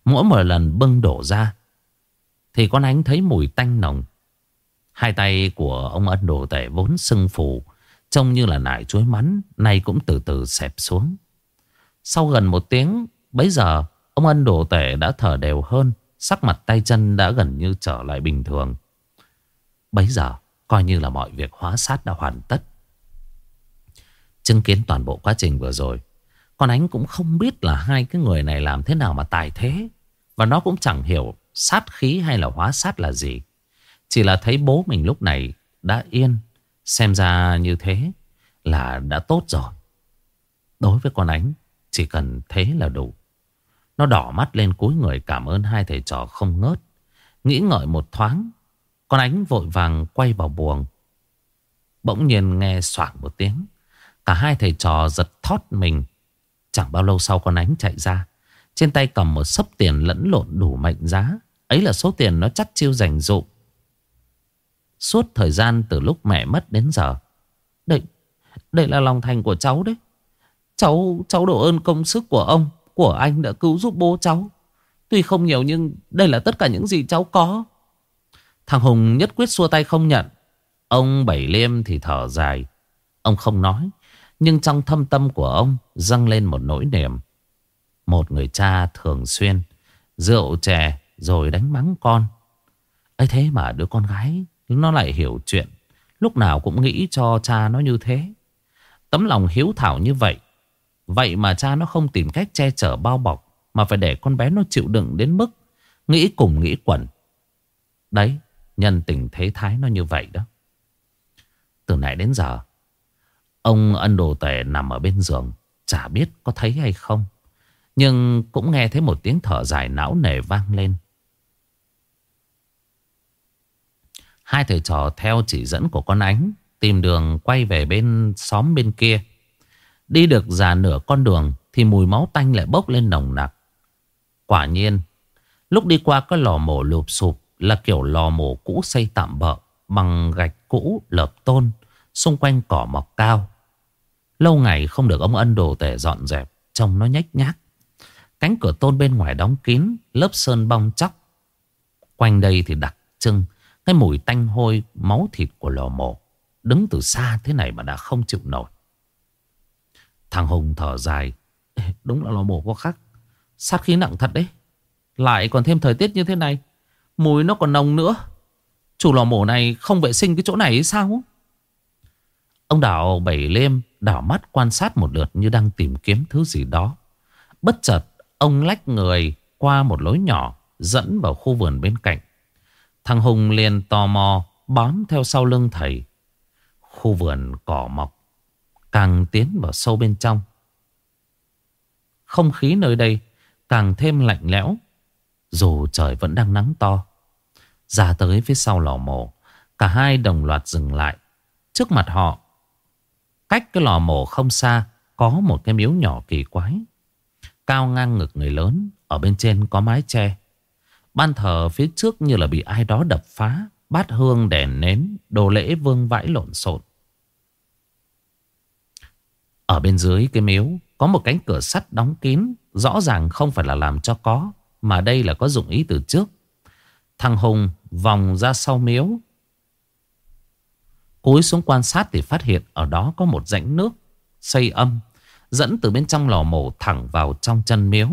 Mỗi một lần bưng đổ ra, thì con ánh thấy mùi tanh nồng. Hai tay của ông Ân Đồ Tể vốn sưng phù, trông như là nải chuối mắn, nay cũng từ từ xẹp xuống. Sau gần một tiếng, bấy giờ Ông ân đổ tể đã thở đều hơn Sắc mặt tay chân đã gần như trở lại bình thường. Bấy giờ Coi như là mọi việc hóa sát đã hoàn tất. Chứng kiến toàn bộ quá trình vừa rồi Con ánh cũng không biết là hai cái người này làm thế nào mà tài thế Và nó cũng chẳng hiểu sát khí hay là hóa sát là gì. Chỉ là thấy bố mình lúc này đã yên. Xem ra như thế là đã tốt rồi. Đối với con ánh, Chỉ cần thế là đủ. Nó đỏ mắt lên cúi người cảm ơn hai thầy trò không ngớt. Nghĩ ngợi một thoáng, Con ánh vội vàng quay vào buồng. Bỗng nhiên nghe soảng một tiếng, Cả hai thầy trò giật thót mình. Chẳng bao lâu sau con ánh chạy ra, Trên tay cầm một sấp tiền lẫn lộn đủ mệnh giá. Ấy là số tiền nó chắc chiêu dành dụ Suốt thời gian từ lúc mẹ mất đến giờ. Đây, đây là lòng thành của cháu đấy. Cháu, cháu độ ơn công sức của ông Của anh đã cứu giúp bố cháu. Tuy không nhiều nhưng đây là tất cả những gì cháu có. Thằng Hùng nhất quyết xua tay không nhận. Ông Bảy Liêm thì thở dài. Ông không nói Nhưng trong thâm tâm của ông dâng lên một nỗi niềm. Một người cha thường xuyên Rượu chè rồi đánh mắng con. Ấy thế mà đứa con gái nó lại hiểu chuyện. Lúc nào cũng nghĩ cho cha nó như thế. Tấm lòng hiếu thảo như vậy Vậy mà cha nó không tìm cách che chở bao bọc, Mà phải để con bé nó chịu đựng đến mức Nghĩ cùng nghĩ quẩn. Đấy, Nhân tình thế thái nó như vậy đó. Từ nãy đến giờ, Ông ân đồ tể nằm ở bên giường, Chả biết có thấy hay không. Nhưng cũng nghe thấy một tiếng thở dài não nề vang lên. Hai thầy trò theo chỉ dẫn của con ánh, Tìm đường quay về bên xóm bên kia. Đi được già nửa con đường Thì mùi máu tanh lại bốc lên nồng nặc. Quả nhiên, Lúc đi qua cái lò mổ lụp sụp Là kiểu lò mổ cũ xây tạm bợ Bằng gạch cũ lợp tôn Xung quanh cỏ mọc cao. Lâu ngày không được ông ân đồ tể dọn dẹp, Trông nó nhách nhác. Cánh cửa tôn bên ngoài đóng kín, Lớp sơn bong chóc. Quanh đây thì đặc trưng cái mùi tanh hôi, máu thịt của lò mổ Đứng từ xa thế này mà đã không chịu nổi. Thằng Hùng thở dài. Đúng là lò mổ có khắc Sát khí nặng thật đấy. Lại còn thêm thời tiết như thế này. Mùi nó còn nồng nữa. Chủ lò mổ này không vệ sinh cái chỗ này sao? Ông đảo bảy lêm Đảo mắt quan sát một lượt Như đang tìm kiếm thứ gì đó. Bất chợt, ông lách người Qua một lối nhỏ Dẫn vào khu vườn bên cạnh. Thằng Hùng liền tò mò Bám theo sau lưng thầy. Khu vườn cỏ mọc, Càng tiến vào sâu bên trong. Không khí nơi đây Càng thêm lạnh lẽo, Dù trời vẫn đang nắng to. Ra tới phía sau lò mổ, Cả hai đồng loạt dừng lại. Trước mặt họ, Cách cái lò mổ không xa Có một cái miếu nhỏ kỳ quái. Cao ngang ngực người lớn, Ở bên trên có mái che. Ban thờ phía trước như là bị ai đó đập phá, Bát hương đèn nến Đồ lễ vương vãi lộn xộn. Ở bên dưới cái miếu, Có một cánh cửa sắt đóng kín, Rõ ràng không phải là làm cho có, Mà đây là có dụng ý từ trước. Thằng Hùng vòng ra sau miếu, Cúi xuống quan sát thì phát hiện Ở đó có một rãnh nước Xây âm, Dẫn từ bên trong lò mổ thẳng vào trong chân miếu.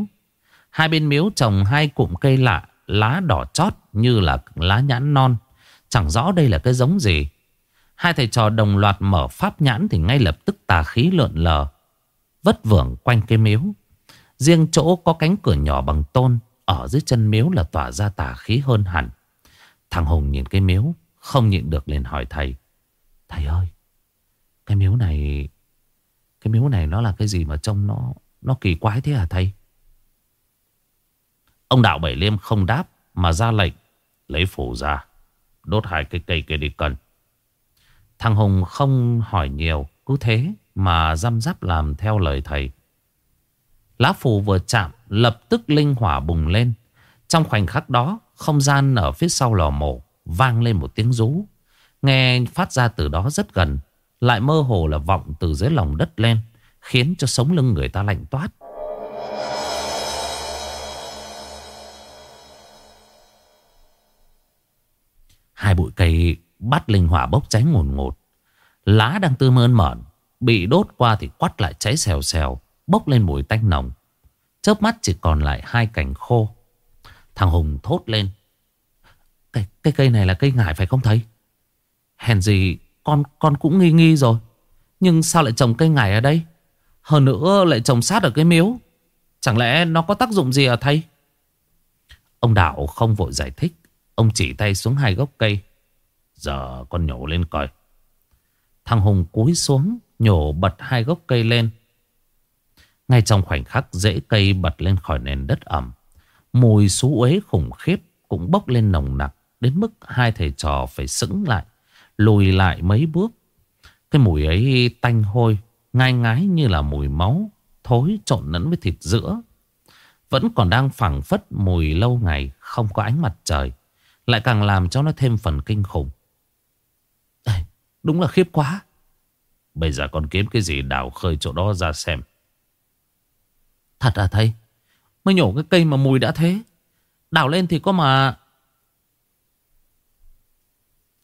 Hai bên miếu trồng hai cụm cây lạ Lá đỏ chót như là lá nhãn non. Chẳng rõ đây là cái giống gì. Hai thầy trò đồng loạt mở pháp nhãn Thì ngay lập tức tà khí lượn lờ, Vất vưởng quanh cái miếu. Riêng chỗ có cánh cửa nhỏ bằng tôn, Ở dưới chân miếu là tỏa ra tà khí hơn hẳn. Thằng Hùng nhìn cái miếu, Không nhịn được liền hỏi thầy Thầy ơi, Cái miếu này, Cái miếu này nó là cái gì mà trông nó Nó kỳ quái thế hả thầy? Ông đạo Bảy Liêm không đáp Mà ra lệnh Lấy phủ ra, Đốt hai cây cây kia đi cần Thằng Hùng không hỏi nhiều, Cứ thế mà răm rắp làm theo lời thầy. Lá phù vừa chạm, Lập tức linh hỏa bùng lên. Trong khoảnh khắc đó, Không gian ở phía sau lò mổ Vang lên một tiếng rú. Nghe phát ra từ đó rất gần, Lại mơ hồ là vọng từ dưới lòng đất lên, Khiến cho sống lưng người ta lạnh toát. Hai bụi cây bắt linh hỏa bốc cháy ngồn ngột Lá đang tươi mơn mởn Bị đốt qua thì quắt lại cháy xèo xèo Bốc lên mùi tanh nồng Chớp mắt chỉ còn lại hai cành khô Thằng Hùng thốt lên Cái, cái cây này là cây ngải phải không thấy Hèn gì con con cũng nghi nghi rồi. Nhưng sao lại trồng cây ngải ở đây? Hơn nữa lại trồng sát ở cái miếu. Chẳng lẽ nó có tác dụng gì à thầy? Ông Đạo không vội giải thích. Ông chỉ tay xuống hai gốc cây. Giờ con nhổ lên coi. Thằng Hùng cúi xuống, nhổ bật hai gốc cây lên. Ngay trong khoảnh khắc, rễ cây bật lên khỏi nền đất ẩm. Mùi xú uế khủng khiếp cũng bốc lên nồng nặc. Đến mức hai thầy trò phải sững lại. Lùi lại mấy bước. Cái mùi ấy tanh hôi. Ngai ngái như là mùi máu. Thối trộn lẫn với thịt giữa. Vẫn còn đang phẳng phất mùi lâu ngày. Không có ánh mặt trời. Lại càng làm cho nó thêm phần kinh khủng. Ê, đúng là khiếp quá. Bây giờ con kiếm cái gì đào khơi chỗ đó ra xem. Thật à thầy? Mới nhổ cái cây mà mùi đã thế. Đào lên thì có mà...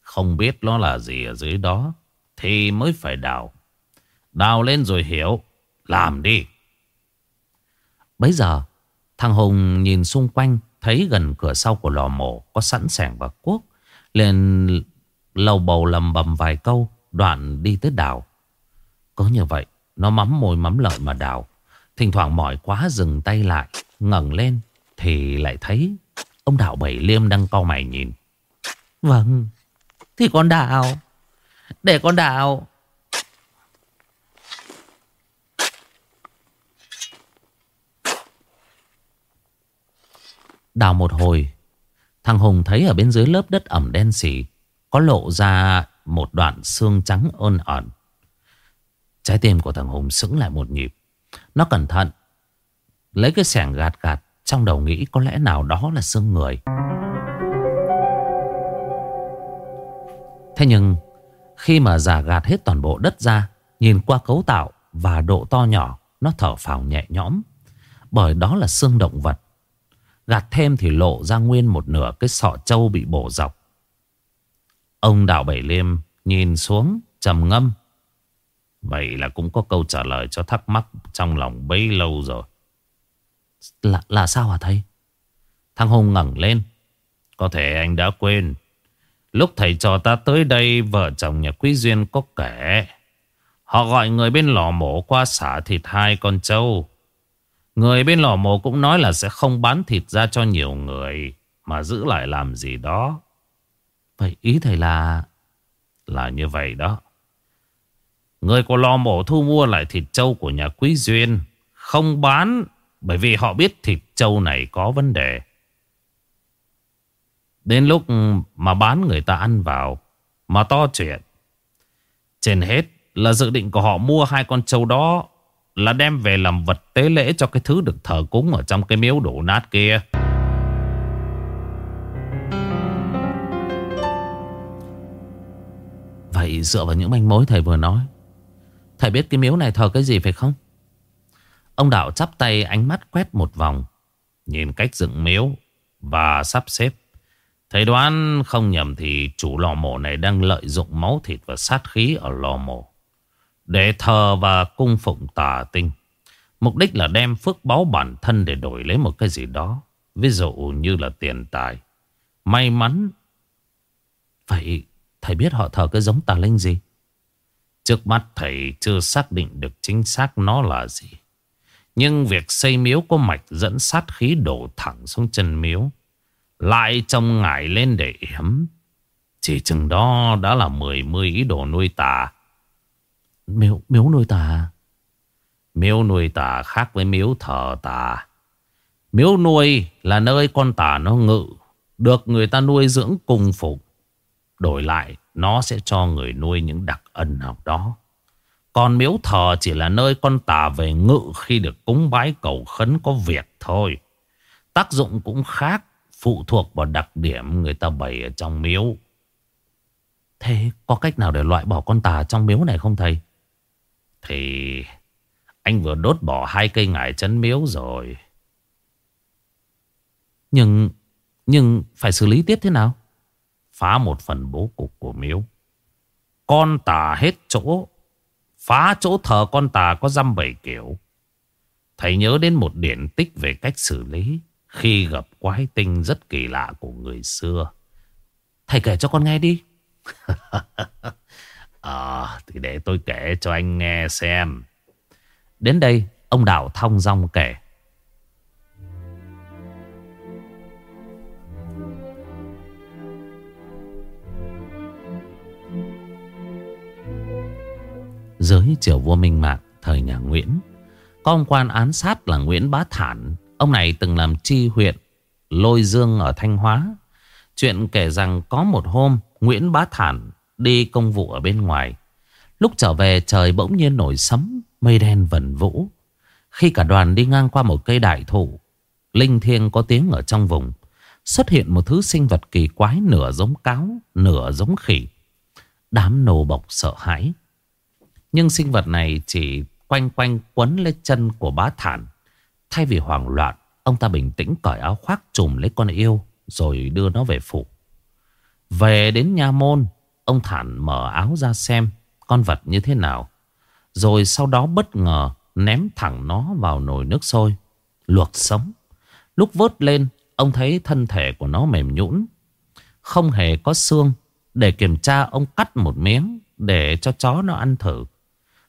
Không biết nó là gì ở dưới đó. Thì mới phải đào. Đào lên rồi hiểu. Làm đi. Bây giờ, thằng Hùng nhìn xung quanh. Thấy gần cửa sau của lò mổ có sẵn sàng và cuốc. Lên lầu bầu lầm bầm vài câu. Đoạn đi tới đào. Có như vậy, nó mắm môi mắm lợi mà đào. Thỉnh thoảng mỏi quá dừng tay lại, ngẩng lên thì lại thấy ông Đạo Bảy Liêm đang cau mày nhìn. Vâng, thì con Đạo, để con Đạo. Đào một hồi, thằng Hùng thấy ở bên dưới lớp đất ẩm đen xỉ có lộ ra một đoạn xương trắng ơn ẩn. Trái tim của thằng Hùng sững lại một nhịp. Nó cẩn thận. Lấy cái sẻng gạt gạt. Trong đầu nghĩ có lẽ nào đó là xương người. Thế nhưng khi mà giả gạt hết toàn bộ đất ra. Nhìn qua cấu tạo và độ to nhỏ. Nó thở phào nhẹ nhõm. Bởi đó là xương động vật. Gạt thêm thì lộ ra nguyên một nửa cái sọ trâu bị bổ dọc. Ông đào Bảy Liêm nhìn xuống trầm ngâm. Vậy là cũng có câu trả lời cho thắc mắc trong lòng bấy lâu rồi. Là, là sao hả thầy? Thằng Hùng ngẩng lên. Có thể anh đã quên. Lúc thầy trò ta tới đây vợ chồng nhà Quý Duyên có kể. Họ gọi người bên lò mổ qua xả thịt hai con trâu. Người bên lò mổ cũng nói là sẽ không bán thịt ra cho nhiều người. Mà giữ lại làm gì đó. Vậy ý thầy là... Là như vậy đó. Người của lò mổ thu mua lại thịt trâu của nhà Quý Duyên. Không bán, bởi vì họ biết thịt trâu này có vấn đề. Đến lúc mà bán, người ta ăn vào, mà to chuyện. Trên hết là dự định của họ mua hai con trâu đó là đem về làm vật tế lễ cho cái thứ được thờ cúng ở trong cái miếu đổ nát kia. Vậy dựa vào những manh mối thầy vừa nói, Thầy biết cái miếu này thờ cái gì phải không? Ông Đạo chắp tay ánh mắt quét một vòng. Nhìn cách dựng miếu và sắp xếp. Thầy đoán không nhầm thì chủ lò mổ này đang lợi dụng máu thịt và sát khí ở lò mổ. Để thờ và cung phụng tà tinh. Mục đích là đem phước báo bản thân để đổi lấy một cái gì đó. Ví dụ như là tiền tài. May mắn. Vậy thầy biết họ thờ cái giống tà linh gì? Trước mắt thầy chưa xác định được chính xác nó là gì. Nhưng việc xây miếu có mạch dẫn sát khí đổ thẳng xuống chân miếu. Lại trông ngải lên để yếm. Chỉ chừng đó đã là mười mươi ý đồ nuôi tà. Miếu, miếu nuôi tà à? Miếu nuôi tà khác với miếu thờ tà. Miếu nuôi là nơi con tà nó ngự. Được người ta nuôi dưỡng cùng phục. Đổi lại nó sẽ cho người nuôi những đặc ân nào đó. Còn miếu thờ chỉ là nơi con tà về ngự khi được cúng bái cầu khấn có việc thôi. Tác dụng cũng khác, phụ thuộc vào đặc điểm người ta bày ở trong miếu. Thế có cách nào để loại bỏ con tà trong miếu này không thầy? Thì anh vừa đốt bỏ hai cây ngải chấn miếu rồi. Nhưng, nhưng phải xử lý tiếp thế nào? Phá một phần bố cục của miếu. Con tà hết chỗ. Phá chỗ thờ con tà có dăm bảy kiểu. Thầy nhớ đến một điển tích về cách xử lý Khi gặp quái tinh rất kỳ lạ của người xưa. Thầy kể cho con nghe đi. Ờ thì để tôi kể cho anh nghe xem. Đến đây, ông đào thong dong kể. Dưới triều vua Minh Mạng thời nhà Nguyễn, Có ông quan án sát là Nguyễn Bá Thản. Ông này từng làm chi huyện Lôi Dương ở Thanh Hóa. Chuyện kể rằng có một hôm, Nguyễn Bá Thản đi công vụ ở bên ngoài. Lúc trở về, trời bỗng nhiên nổi sấm, Mây đen vần vũ. Khi cả đoàn đi ngang qua một cây đại thụ, Linh thiêng có tiếng ở trong vùng, Xuất hiện một thứ sinh vật kỳ quái Nửa giống cáo, Nửa giống khỉ. Đám nô bộc sợ hãi. Nhưng sinh vật này chỉ quanh quanh quấn lấy chân của bá thản. Thay vì hoảng loạn, Ông ta bình tĩnh cởi áo khoác trùm lấy con yêu, Rồi đưa nó về phủ. Về đến nhà môn Ông Thản mở áo ra xem Con vật như thế nào, Rồi sau đó bất ngờ Ném thẳng nó vào nồi nước sôi, Luộc sống. Lúc vớt lên, Ông thấy thân thể của nó mềm nhũn, Không hề có xương, Để kiểm tra ông cắt một miếng Để cho chó nó ăn thử.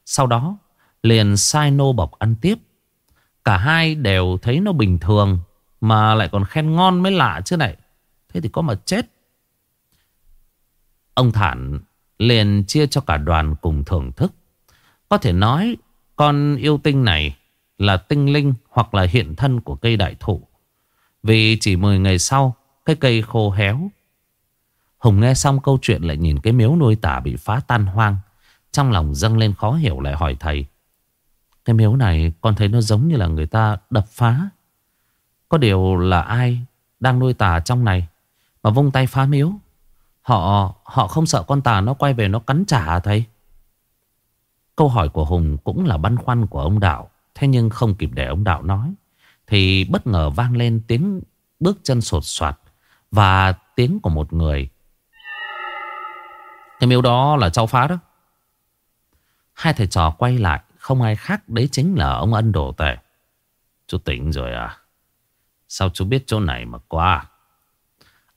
Sau đó, liền sai nô bọc ăn tiếp. Cả hai đều thấy nó bình thường, Mà lại còn khen ngon mới lạ chứ này. Thế thì có mà chết. Ông Thản liền chia cho cả đoàn cùng thưởng thức Có thể nói, con yêu tinh này là tinh linh hoặc là hiện thân của cây đại thụ Vì chỉ 10 ngày sau, cái cây khô héo Hùng nghe xong câu chuyện lại nhìn cái miếu nuôi tả bị phá tan hoang Trong lòng dâng lên khó hiểu lại hỏi thầy, cái miếu này con thấy nó giống như là người ta đập phá. Có điều là ai đang nuôi tà trong này mà vung tay phá miếu. Họ họ không sợ con tà nó quay về nó cắn trả à thầy? Câu hỏi của Hùng cũng là băn khoăn của ông Đạo. Thế nhưng không kịp để ông Đạo nói. Thì bất ngờ vang lên tiếng bước chân sột soạt và tiếng của một người. Cái miếu đó là cháu phá đó. Hai thầy trò quay lại, không ai khác đấy chính là ông ân đồ tề Chú tỉnh rồi à Sao chú biết chỗ này mà qua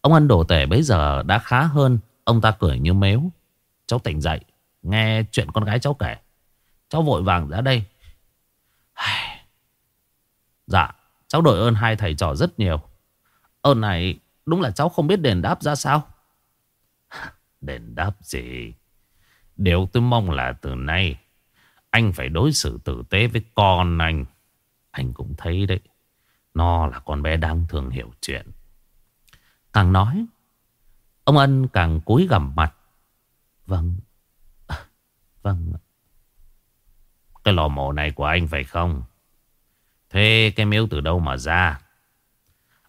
Ông ăn đồ tể bây giờ đã khá hơn, Ông ta cười như mếu Cháu tỉnh dậy, Nghe chuyện con gái cháu kể Cháu vội vàng ra đây Dạ Cháu đội ơn hai thầy trò rất nhiều Ơn này đúng là cháu không biết đền đáp ra sao Đền đáp gì Điều tôi mong là từ nay, anh phải đối xử tử tế với con anh. Anh cũng thấy đấy. Nó là con bé đang thường hiểu chuyện. Càng nói, ông Ân càng cúi gằm mặt. Vâng, vâng. Cái lò mổ này của anh phải không? Thế cái miếu từ đâu mà ra?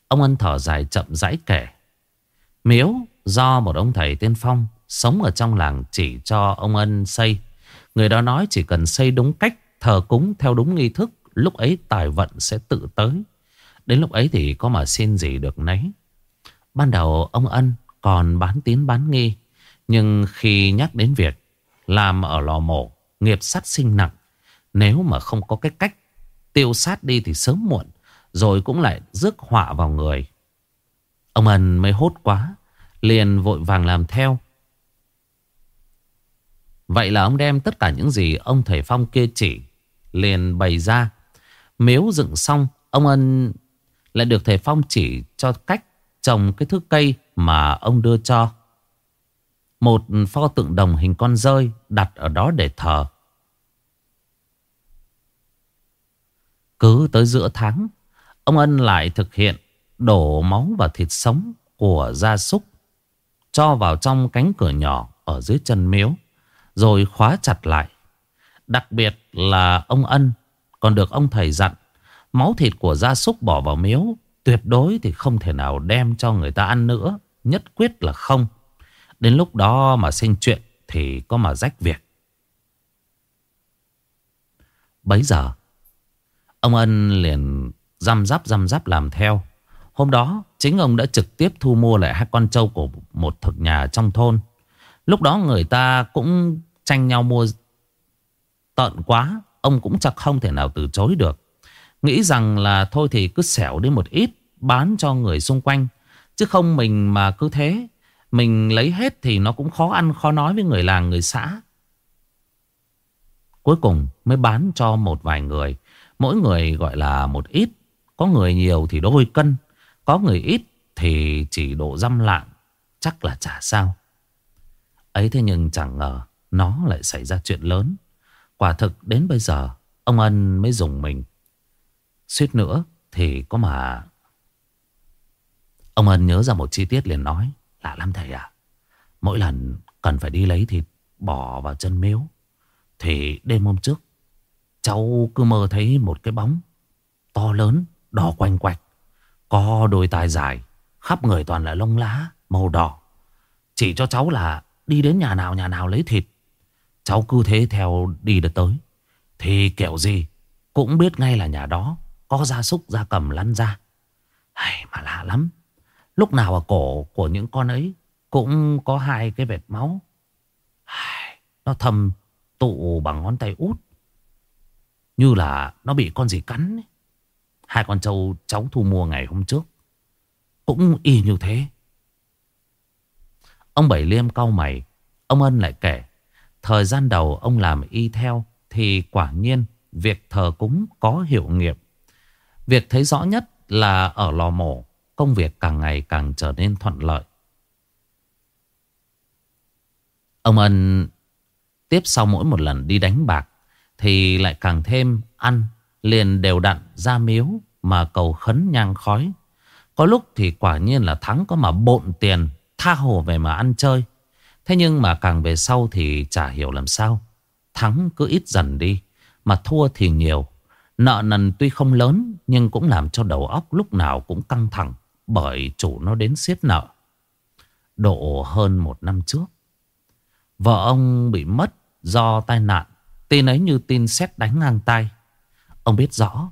Ông Ân thở dài chậm rãi kể. Miếu do một ông thầy tiên phong sống ở trong làng chỉ cho ông Ân xây. Người đó nói chỉ cần xây đúng cách, thờ cúng theo đúng nghi thức, lúc ấy tài vận sẽ tự tới. Đến lúc ấy thì có mà xin gì được nấy. Ban đầu ông Ân còn bán tín bán nghi. Nhưng khi nhắc đến việc làm ở lò mổ, nghiệp sát sinh nặng. Nếu mà không có cái cách tiêu sát đi thì sớm muộn. Rồi cũng lại rước họa vào người. Ông Ân mới hốt quá. Liền vội vàng làm theo. Vậy là ông đem tất cả những gì ông thầy Phong kia chỉ liền bày ra. Miếu dựng xong, ông Ân lại được thầy Phong chỉ cho cách trồng cái thứ cây mà ông đưa cho. Một pho tượng đồng hình con rơi đặt ở đó để thờ. Cứ tới giữa tháng, ông Ân lại thực hiện đổ máu và thịt sống của gia súc cho vào trong cánh cửa nhỏ ở dưới chân miếu. Rồi khóa chặt lại Đặc biệt là ông Ân Còn được ông thầy dặn Máu thịt của gia súc bỏ vào miếu Tuyệt đối thì không thể nào đem cho người ta ăn nữa, Nhất quyết là không Đến lúc đó mà sinh chuyện Thì có mà rách việc Bấy giờ, Ông Ân liền răm rắp răm rắp làm theo Hôm đó, chính ông đã trực tiếp thu mua lại hai con trâu của một thực nhà trong thôn Lúc đó người ta cũng tranh nhau mua tận quá. Ông cũng chắc không thể nào từ chối được. Nghĩ rằng là thôi thì cứ xẻo đi một ít, bán cho người xung quanh. Chứ không mình mà cứ thế. Mình lấy hết thì nó cũng khó ăn, khó nói với người làng, người xã. Cuối cùng mới bán cho một vài người. Mỗi người gọi là một ít. Có người nhiều thì đôi cân. Có người ít thì chỉ độ dăm lạng. Chắc là chả sao. Ấy thế nhưng chẳng ngờ Nó lại xảy ra chuyện lớn. Quả thực đến bây giờ, Ông Ân mới dùng mình. Suýt nữa thì có mà. Ông Ân nhớ ra một chi tiết liền nói, Lạ lắm thầy à Mỗi lần cần phải đi lấy thịt Bỏ vào chân miếu, Thì đêm hôm trước, Cháu cứ mơ thấy một cái bóng To lớn, Đỏ quanh quạch, Có đôi tai dài, Khắp người toàn là lông lá Màu đỏ. Chỉ cho cháu là đi đến nhà nào nhà nào lấy thịt. Cháu cứ thế theo đi được tới. Thì kẹo gì Cũng biết ngay là nhà đó. Có gia súc, gia cầm lăn ra. Hay mà lạ lắm. Lúc nào ở cổ của những con ấy Cũng có hai cái vệt máu. Hay, Nó thầm tụ bằng ngón tay út. Như là nó bị con gì cắn ấy. Hai con trâu cháu thu mua ngày hôm trước. Cũng y như thế. Ông Bảy Liêm cau mày. Ông Ân lại kể, Thời gian đầu ông làm y theo Thì quả nhiên Việc thờ cúng có hiệu nghiệm. Việc thấy rõ nhất là ở lò mổ, Công việc càng ngày càng trở nên thuận lợi. Ông Ân Tiếp sau mỗi một lần đi đánh bạc Thì lại càng thêm ăn, Liền đều đặn ra miếu Mà cầu khấn nhang khói. Có lúc thì quả nhiên là thắng có mà bộn tiền, Tha hồ về mà ăn chơi. Thế nhưng mà càng về sau thì chả hiểu làm sao. Thắng cứ ít dần đi, Mà thua thì nhiều. Nợ nần tuy không lớn, Nhưng cũng làm cho đầu óc lúc nào cũng căng thẳng Bởi chủ nó đến siết nợ. Độ hơn một năm trước, Vợ ông bị mất do tai nạn. Tin ấy như tin xét đánh ngang tay Ông biết rõ,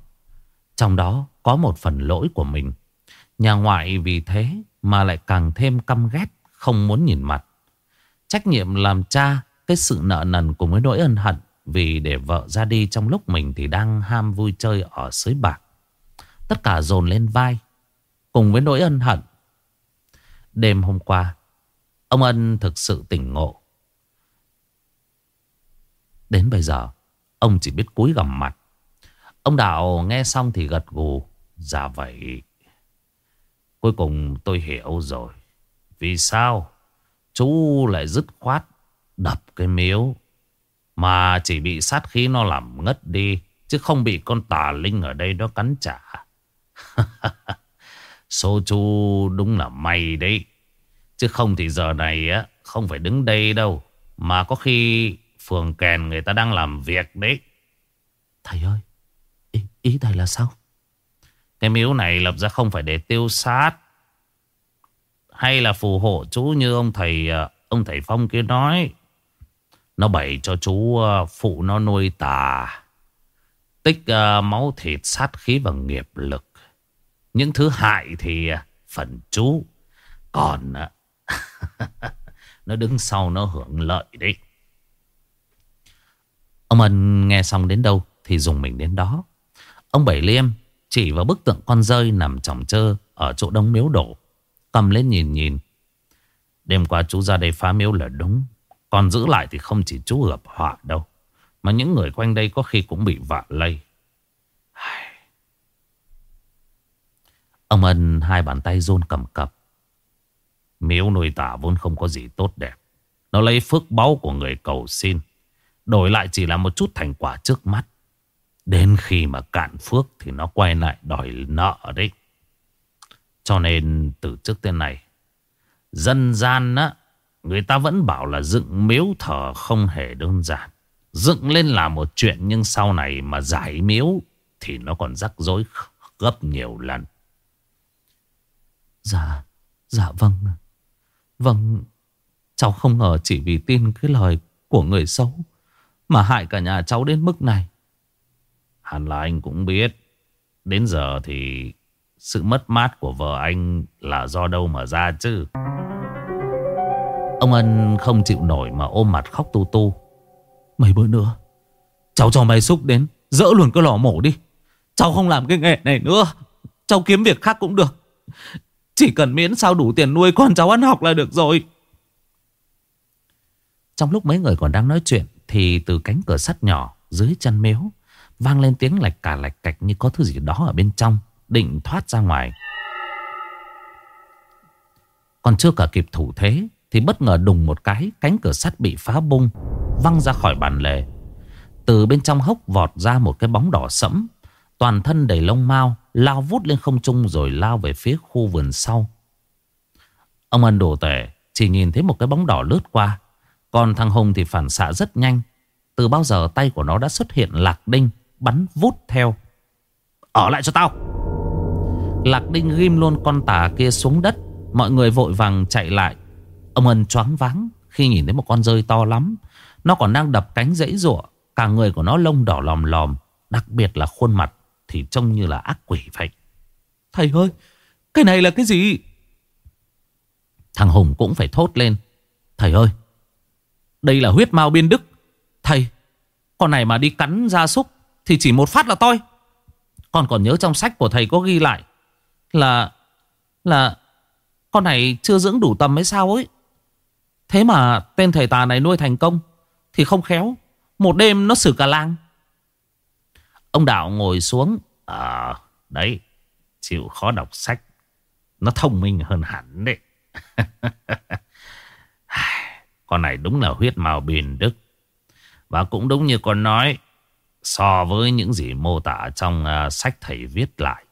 Trong đó có một phần lỗi của mình. Nhà ngoại vì thế mà lại càng thêm căm ghét, Không muốn nhìn mặt. Trách nhiệm làm cha, Cái sự nợ nần cùng với nỗi ân hận vì để vợ ra đi trong lúc mình Thì đang ham vui chơi ở sới bạc. Tất cả dồn lên vai, Cùng với nỗi ân hận. Đêm hôm qua, Ông Ân thực sự tỉnh ngộ. Đến bây giờ, Ông chỉ biết cúi gằm mặt. Ông Đạo nghe xong thì gật gù Dạ vậy, Cuối cùng tôi hiểu rồi. Vì sao Chú lại dứt khoát Đập cái miếu mà chỉ bị sát khí nó làm ngất đi Chứ không bị con tà linh ở đây nó cắn trả. Số chú đúng là may đấy. Chứ không thì giờ này á Không phải đứng đây đâu Mà có khi phường kèn người ta đang làm việc đấy. Thầy ơi Ý, ý thầy là sao? Cái miếu này lập ra không phải để tiêu sát. Hay là phù hộ chú như ông thầy ờ, Ông thầy Phong kia nói nó bày cho chú ờ, phụ nó nuôi tà. Tích ờ, máu thịt, sát khí và nghiệp lực. Những thứ hại thì ờ, phần chú. Còn Nó đứng sau nó hưởng lợi đi Ông Ân nghe xong đến đâu Thì dùng mình đến đó. Ông Bảy Liêm chỉ vào bức tượng con rơi nằm chỏng chơ Ở chỗ đông miếu đổ. Cầm lên nhìn nhìn. Đêm qua chú ra đây phá miếu là đúng. Còn giữ lại thì không chỉ chú gặp họa đâu, Mà những người quanh đây có khi cũng bị vạ lây. Ông Ân hai bàn tay run cầm cập. Miếu nuôi tả vốn không có gì tốt đẹp. Nó lấy phước báu của người cầu xin, Đổi lại chỉ là một chút thành quả trước mắt. Đến khi mà cạn phước Thì nó quay lại đòi nợ đấy. Cho nên từ trước tới này Dân gian á Người ta vẫn bảo là dựng miếu thờ không hề đơn giản. Dựng lên là một chuyện Nhưng sau này mà giải miếu Thì nó còn rắc rối gấp nhiều lần. Dạ Dạ vâng Vâng Cháu không ngờ chỉ vì tin cái lời của người xấu Mà hại cả nhà cháu đến mức này. Hẳn là anh cũng biết. Đến giờ thì sự mất mát của vợ anh là do đâu mà ra chứ Ông Ân không chịu nổi mà ôm mặt khóc tu tu. Mấy bữa nữa. Cháu cho mày xúc đến, Dỡ luôn cái lò mổ đi. Cháu không làm cái nghề này nữa. Cháu kiếm việc khác cũng được. Chỉ cần miễn sao đủ tiền nuôi con cháu ăn học là được rồi. Trong lúc mấy người còn đang nói chuyện, Thì từ cánh cửa sắt nhỏ dưới chân miếu, Vang lên tiếng lạch cả lạch cạch như có thứ gì đó ở bên trong, Định thoát ra ngoài. Còn chưa cả kịp thủ thế thì bất ngờ đùng một cái, Cánh cửa sắt bị phá bung, Văng ra khỏi bàn lề. Từ bên trong hốc vọt ra một cái bóng đỏ sẫm, Toàn thân đầy lông mau, Lao vút lên không trung rồi lao về phía khu vườn sau. Ông ân đồ tể Chỉ nhìn thấy một cái bóng đỏ lướt qua, Còn thằng Hùng thì phản xạ rất nhanh. Từ bao giờ tay của nó đã xuất hiện lạc đinh, Bắn vút theo. Ở lại cho tao! Lạc đinh ghim luôn con tà kia xuống đất, Mọi người vội vàng chạy lại. Ông ân choáng váng Khi nhìn thấy một con rơi to lắm. Nó còn đang đập cánh dãy rụa Cả người của nó lông đỏ lòm lòm Đặc biệt là khuôn mặt Thì trông như là ác quỷ vậy. Thầy ơi Cái này là cái gì? Thằng Hùng cũng phải thốt lên. Thầy ơi Đây là huyết mao biên đức. Thầy Con này mà đi cắn gia súc Thì chỉ một phát là toi. Con còn nhớ trong sách của thầy có ghi lại Là Là Con này chưa dưỡng đủ tầm hay sao ấy Thế mà tên thầy tà này nuôi thành công Thì không khéo Một đêm nó xử cả làng Ông Đạo ngồi xuống À đấy Chịu khó đọc sách Nó thông minh hơn hẳn đấy con này đúng là huyết màu bền đức. Và cũng đúng như con nói, so với những gì mô tả trong uh, sách thầy viết lại,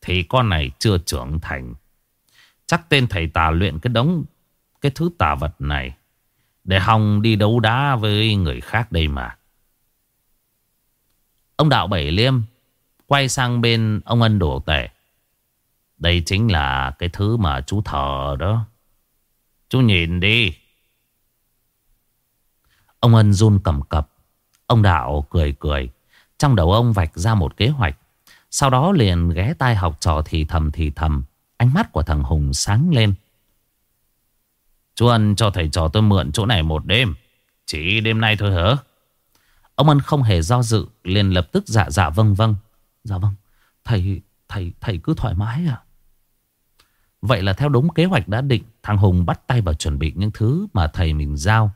thì con này chưa trưởng thành. Chắc tên thầy tà luyện cái đống, cái thứ tà vật này, để Hồng đi đấu đá với người khác đây mà. Ông Đạo Bảy Liêm quay sang bên ông Ân Đổ Tể. Đây chính là cái thứ mà chú thờ đó. Chú nhìn đi. Ông Ân run cầm cập. Ông Đạo cười cười. Trong đầu ông vạch ra một kế hoạch. Sau đó liền ghé tai học trò thì thầm thì thầm. Ánh mắt của thằng Hùng sáng lên. Chú Ân cho thầy trò tôi mượn chỗ này một đêm. Chỉ đêm nay thôi hả? Ông Ân không hề do dự. Liền lập tức dạ dạ vâng vâng. Dạ vâng. Thầy, thầy, thầy cứ thoải mái à. Vậy là theo đúng kế hoạch đã định Thằng Hùng bắt tay vào chuẩn bị những thứ mà thầy mình giao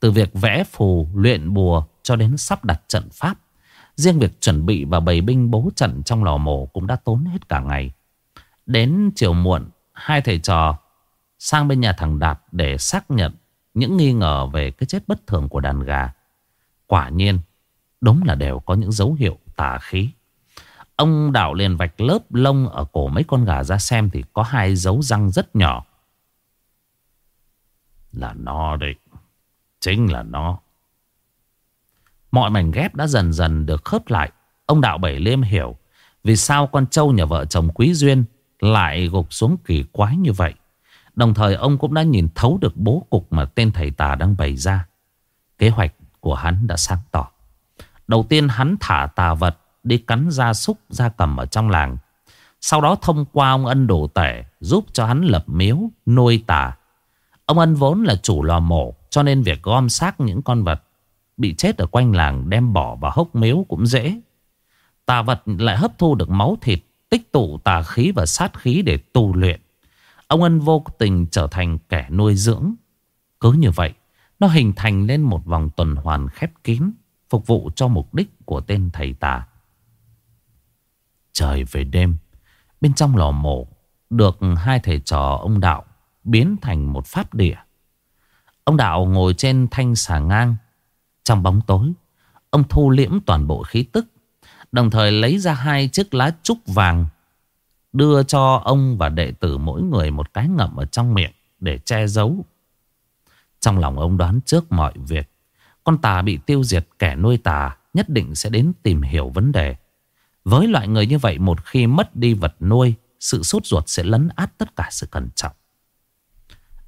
Từ việc vẽ phù, luyện bùa cho đến sắp đặt trận pháp Riêng việc chuẩn bị và bày binh bố trận trong lò mổ cũng đã tốn hết cả ngày Đến chiều muộn Hai thầy trò sang bên nhà thằng Đạt để xác nhận những nghi ngờ về cái chết bất thường của đàn gà. Quả nhiên, đúng là đều có những dấu hiệu tà khí. Ông Đạo liền vạch lớp lông ở cổ mấy con gà ra xem thì có hai dấu răng rất nhỏ. Là nó đấy. Chính là nó. Mọi mảnh ghép đã dần dần được khớp lại. Ông Đạo Bảy Liêm hiểu vì sao con trâu nhà vợ chồng Quý Duyên lại gục xuống kỳ quái như vậy. Đồng thời ông cũng đã nhìn thấu được bố cục mà tên thầy tà đang bày ra. Kế hoạch của hắn đã sáng tỏ. Đầu tiên hắn thả tà vật đi cắn gia súc gia cầm ở trong làng. Sau đó thông qua ông Ân đổ tể giúp cho hắn lập miếu, nuôi tà. Ông Ân vốn là chủ lò mổ cho nên việc gom xác những con vật bị chết ở quanh làng đem bỏ vào hốc miếu cũng dễ. Tà vật lại hấp thu được máu thịt, tích tụ tà khí và sát khí để tu luyện. Ông Ân vô tình trở thành kẻ nuôi dưỡng. Cứ như vậy, nó hình thành lên một vòng tuần hoàn khép kín, phục vụ cho mục đích của tên thầy tà. Trời về đêm Bên trong lò mổ Được hai thầy trò ông Đạo Biến thành một pháp địa Ông Đạo ngồi trên thanh xà ngang Trong bóng tối Ông thu liễm toàn bộ khí tức Đồng thời lấy ra hai chiếc lá trúc vàng Đưa cho ông và đệ tử mỗi người một cái ngậm ở trong miệng Để che giấu. Trong lòng ông đoán trước mọi việc, Con tà bị tiêu diệt, kẻ nuôi tà Nhất định sẽ đến tìm hiểu vấn đề. Với loại người như vậy, một khi mất đi vật nuôi, Sự sốt ruột sẽ lấn át tất cả sự cẩn trọng.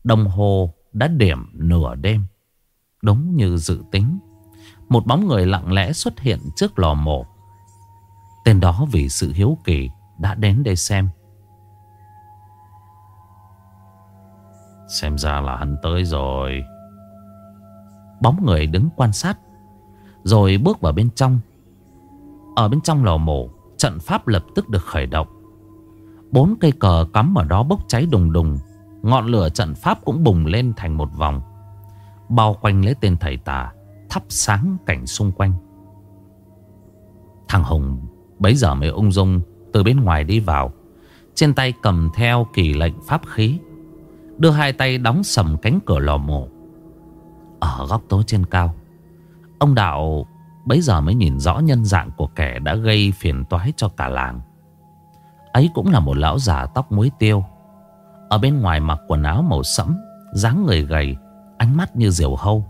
Đồng hồ đã điểm nửa đêm. Đúng như dự tính, Một bóng người lặng lẽ xuất hiện trước lò mổ. Tên đó vì sự hiếu kỳ đã đến đây xem. Xem ra là hắn tới rồi. Bóng người đứng quan sát Rồi bước vào bên trong. Ở bên trong lò mổ Trận pháp lập tức được khởi động. Bốn cây cờ cắm ở đó bốc cháy đùng đùng Ngọn lửa trận pháp cũng bùng lên thành một vòng Bao quanh lấy tên thầy tà Thắp sáng cảnh xung quanh. Thằng Hùng bấy giờ mới ung dung từ bên ngoài đi vào. Trên tay cầm theo kỳ lệnh pháp khí, Đưa hai tay đóng sầm cánh cửa lò mổ. Ở góc tối trên cao, Ông Đạo bấy giờ mới nhìn rõ nhân dạng của kẻ đã gây phiền toái cho cả làng. Ấy cũng là một lão già tóc muối tiêu, Ở bên ngoài mặc quần áo màu sẫm, dáng người gầy, Ánh mắt như diều hâu.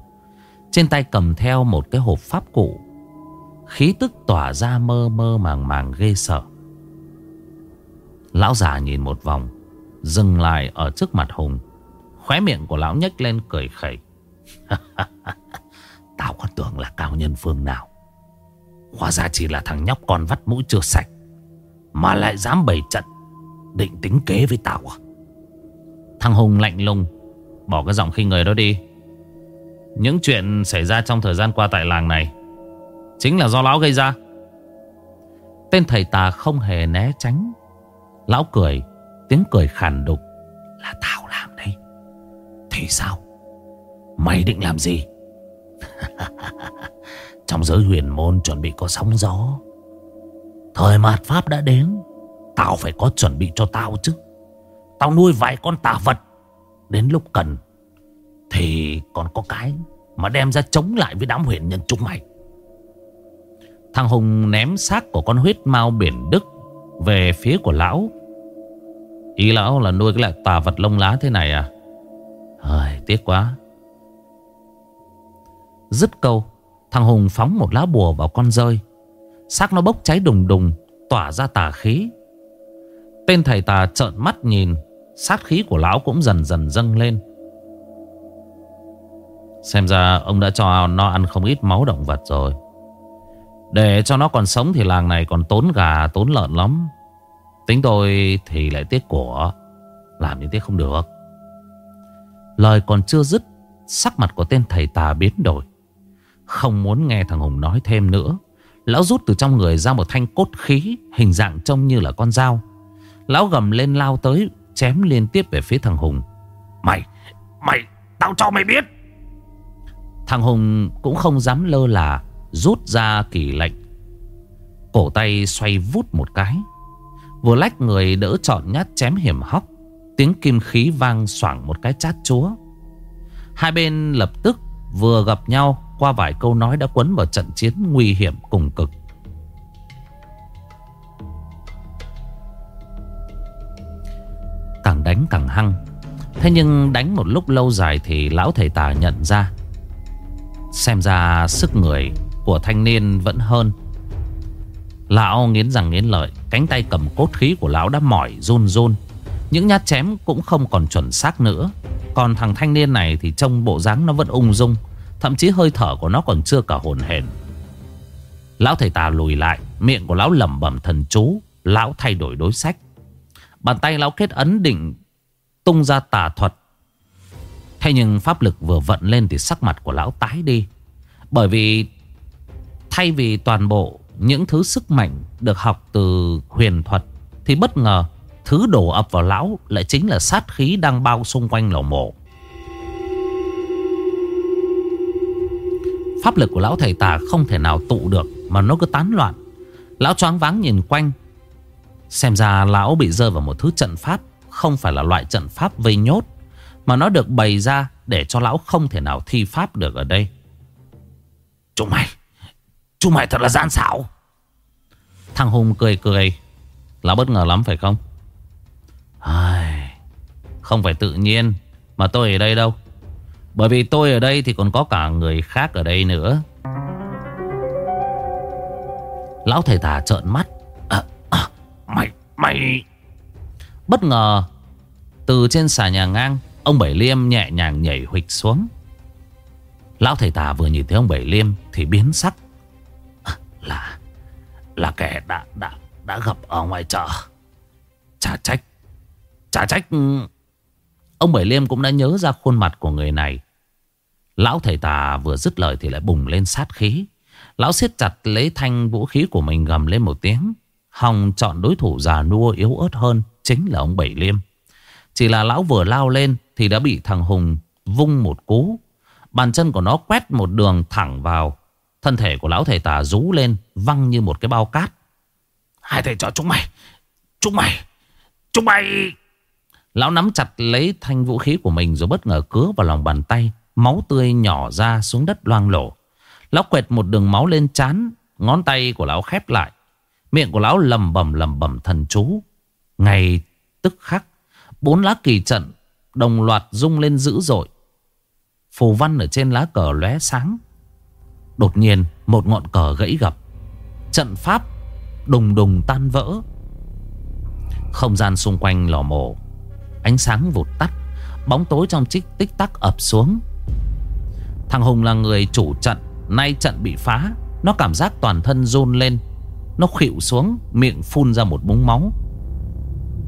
Trên tay cầm theo một cái hộp pháp cụ, Khí tức tỏa ra mơ mơ màng màng ghê sợ. Lão già nhìn một vòng, Dừng lại ở trước mặt Hùng. Khóe miệng của lão nhếch lên cười khẩy. Tao còn tưởng là cao nhân phương nào. Hóa ra chỉ là thằng nhóc con vắt mũi chưa sạch, Mà lại dám bày trận, Định tính kế với tao à? Thằng Hùng lạnh lùng, Bỏ cái giọng khi người đó đi. Những chuyện xảy ra trong thời gian qua tại làng này Chính là do lão gây ra. Tên thầy tà không hề né tránh. Lão cười, Tiếng cười khàn đục. Là tao làm đấy. Thì sao? Mày định làm gì? Trong giới huyền môn chuẩn bị có sóng gió. Thời mạt pháp đã đến. Tao phải có chuẩn bị cho tao chứ. Tao nuôi vài con tà vật. Đến lúc cần, Thì còn có cái Mà đem ra chống lại với đám huyền nhân chúng mày. Thằng Hùng ném xác của con huyết mau biển Đức Về phía của lão. Ý lão là nuôi cái loại tà vật lông lá thế này à? Hơi tiếc quá. Dứt câu, Thằng Hùng phóng một lá bùa vào con rơi. Xác nó bốc cháy đùng đùng, Tỏa ra tà khí. Tên thầy tà trợn mắt nhìn, Sát khí của lão cũng dần dần dâng lên. Xem ra ông đã cho nó ăn không ít máu động vật rồi. Để cho nó còn sống thì làng này còn tốn gà, tốn lợn lắm. Tính tôi thì lại tiếc của Làm như thế không được. Lời còn chưa dứt Sắc mặt của tên thầy tà biến đổi. Không muốn nghe thằng Hùng nói thêm nữa Lão rút từ trong người ra một thanh cốt khí Hình dạng trông như là con dao. Lão gầm lên lao tới Chém liên tiếp về phía thằng Hùng. Mày, mày, tao cho mày biết. Thằng Hùng cũng không dám lơ là Rút ra kỳ lệnh. Cổ tay xoay vút một cái Vừa lách người đỡ trọn nhát chém hiểm hóc, Tiếng kim khí vang xoảng một cái chát chúa. Hai bên lập tức vừa gặp nhau Qua vài câu nói đã quấn vào trận chiến nguy hiểm cùng cực. Càng đánh càng hăng, Thế nhưng đánh một lúc lâu dài Thì lão thầy tà nhận ra. Xem ra sức người của thanh niên vẫn hơn. Lão nghiến rằng nghiến lợi, Cánh tay cầm cốt khí của lão đã mỏi, run run. Những nhát chém cũng không còn chuẩn xác nữa. Còn thằng thanh niên này thì trông bộ dáng nó vẫn ung dung, Thậm chí hơi thở của nó còn chưa cả hồn hển. Lão thầy tà lùi lại, Miệng của lão lẩm bẩm thần chú, Lão thay đổi đối sách. Bàn tay lão kết ấn định Tung ra tà thuật. Thế nhưng pháp lực vừa vận lên Thì sắc mặt của lão tái đi. Bởi vì, Thay vì toàn bộ những thứ sức mạnh được học từ huyền thuật, Thì bất ngờ Thứ đổ ập vào lão lại chính là sát khí đang bao xung quanh lò mộ. Pháp lực của lão thầy tà không thể nào tụ được Mà nó cứ tán loạn. Lão choáng váng nhìn quanh, Xem ra lão bị rơi vào một thứ trận pháp, Không phải là loại trận pháp vây nhốt, Mà nó được bày ra Để cho lão không thể nào thi pháp được ở đây. Chúng mày! Chúng mày thật là gian xảo. Thằng Hùng cười cười. Lão bất ngờ lắm phải không? Ai... Không phải tự nhiên Mà tôi ở đây đâu. Bởi vì tôi ở đây thì còn có cả người khác ở đây nữa. Lão thầy tà trợn mắt. À, à, Mày, mày. Bất ngờ Từ trên xà nhà ngang Ông Bảy Liêm nhẹ nhàng nhảy huịch xuống. Lão thầy tà vừa nhìn thấy ông Bảy Liêm Thì biến sắc là kẻ đã đã đã gặp ở ngoài chợ. Chả trách. Chả trách ừ, ông Bảy Liêm cũng đã nhớ ra khuôn mặt của người này. Lão thầy tà vừa dứt lời thì lại bùng lên sát khí. Lão siết chặt lấy thanh vũ khí của mình gầm lên một tiếng. Hồng chọn đối thủ già nua yếu ớt hơn chính là ông Bảy Liêm. Chỉ là lão vừa lao lên thì đã bị thằng Hùng vung một cú. Bàn chân của nó quét một đường thẳng vào Thân thể của lão thầy tà rú lên Văng như một cái bao cát. Hai thầy trò chúng mày Chúng mày Chúng mày. Lão nắm chặt lấy thanh vũ khí của mình Rồi bất ngờ cứa vào lòng bàn tay Máu tươi nhỏ ra xuống đất loang lổ. Lão quẹt một đường máu lên chán Ngón tay của lão khép lại. Miệng của lão lầm bầm lầm bầm thần chú. Ngày tức khắc Bốn lá kỳ trận Đồng loạt rung lên dữ dội. Phù văn ở trên lá cờ lóe sáng Đột nhiên một ngọn cờ gãy gập. Trận pháp đùng đùng tan vỡ. Không gian xung quanh lò mổ, Ánh sáng vụt tắt, Bóng tối trong chiếc tích tắc ập xuống. Thằng Hùng là người chủ trận, Nay trận bị phá, Nó cảm giác toàn thân rôn lên. Nó khịu xuống, Miệng phun ra một búng máu.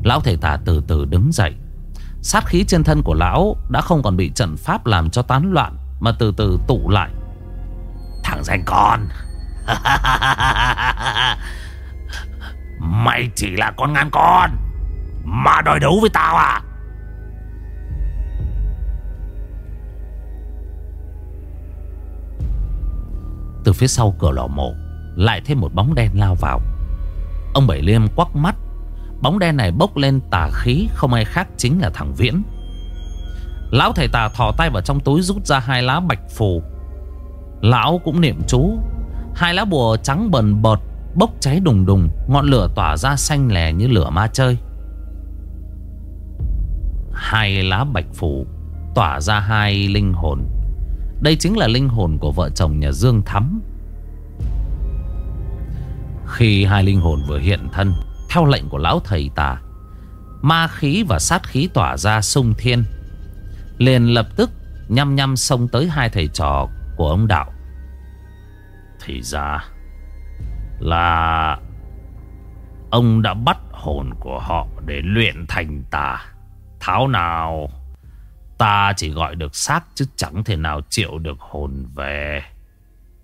Lão thầy tà từ từ đứng dậy. Sát khí trên thân của lão Đã không còn bị trận pháp làm cho tán loạn, Mà từ từ tụ lại. Thằng danh con. Mày chỉ là con ngan con, Mà đòi đấu với tao à? Từ phía sau cửa lò mộ, Lại thêm một bóng đen lao vào. Ông Bảy Liêm quắc mắt. Bóng đen này bốc lên tà khí, Không ai khác chính là thằng Viễn. Lão thầy tà thò tay vào trong túi Rút ra hai lá bạch phù. Lão cũng niệm chú. Hai lá bùa trắng bần bọt Bốc cháy đùng đùng, Ngọn lửa tỏa ra xanh lè như lửa ma chơi. Hai lá bạch phù Tỏa ra hai linh hồn. Đây chính là linh hồn của vợ chồng nhà Dương Thắm. Khi hai linh hồn vừa hiện thân, Theo lệnh của lão thầy tà, Ma khí và sát khí tỏa ra sung thiên. Liền lập tức nhăm nhăm xông tới hai thầy trò của ông Đạo Thì ra là ông đã bắt hồn của họ để luyện thành tà. Tháo nào ta chỉ gọi được xác chứ chẳng thể nào chịu được hồn về.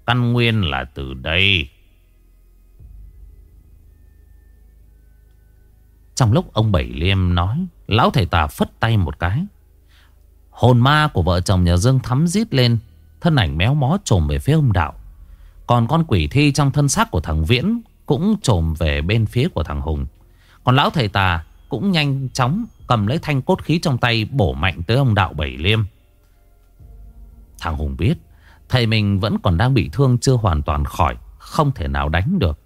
Căn nguyên là từ đây. Trong lúc ông Bảy Liêm nói, lão thầy tà phất tay một cái. Hồn ma của vợ chồng nhà Dương thắm rít lên, thân ảnh méo mó trồm về phía ông Đạo. Còn con quỷ thi trong thân xác của thằng Viễn Cũng trồm về bên phía của thằng Hùng. Còn lão thầy tà cũng nhanh chóng Cầm lấy thanh cốt khí trong tay Bổ mạnh tới ông đạo Bảy Liêm. Thằng Hùng biết, Thầy mình vẫn còn đang bị thương Chưa hoàn toàn khỏi, Không thể nào đánh được.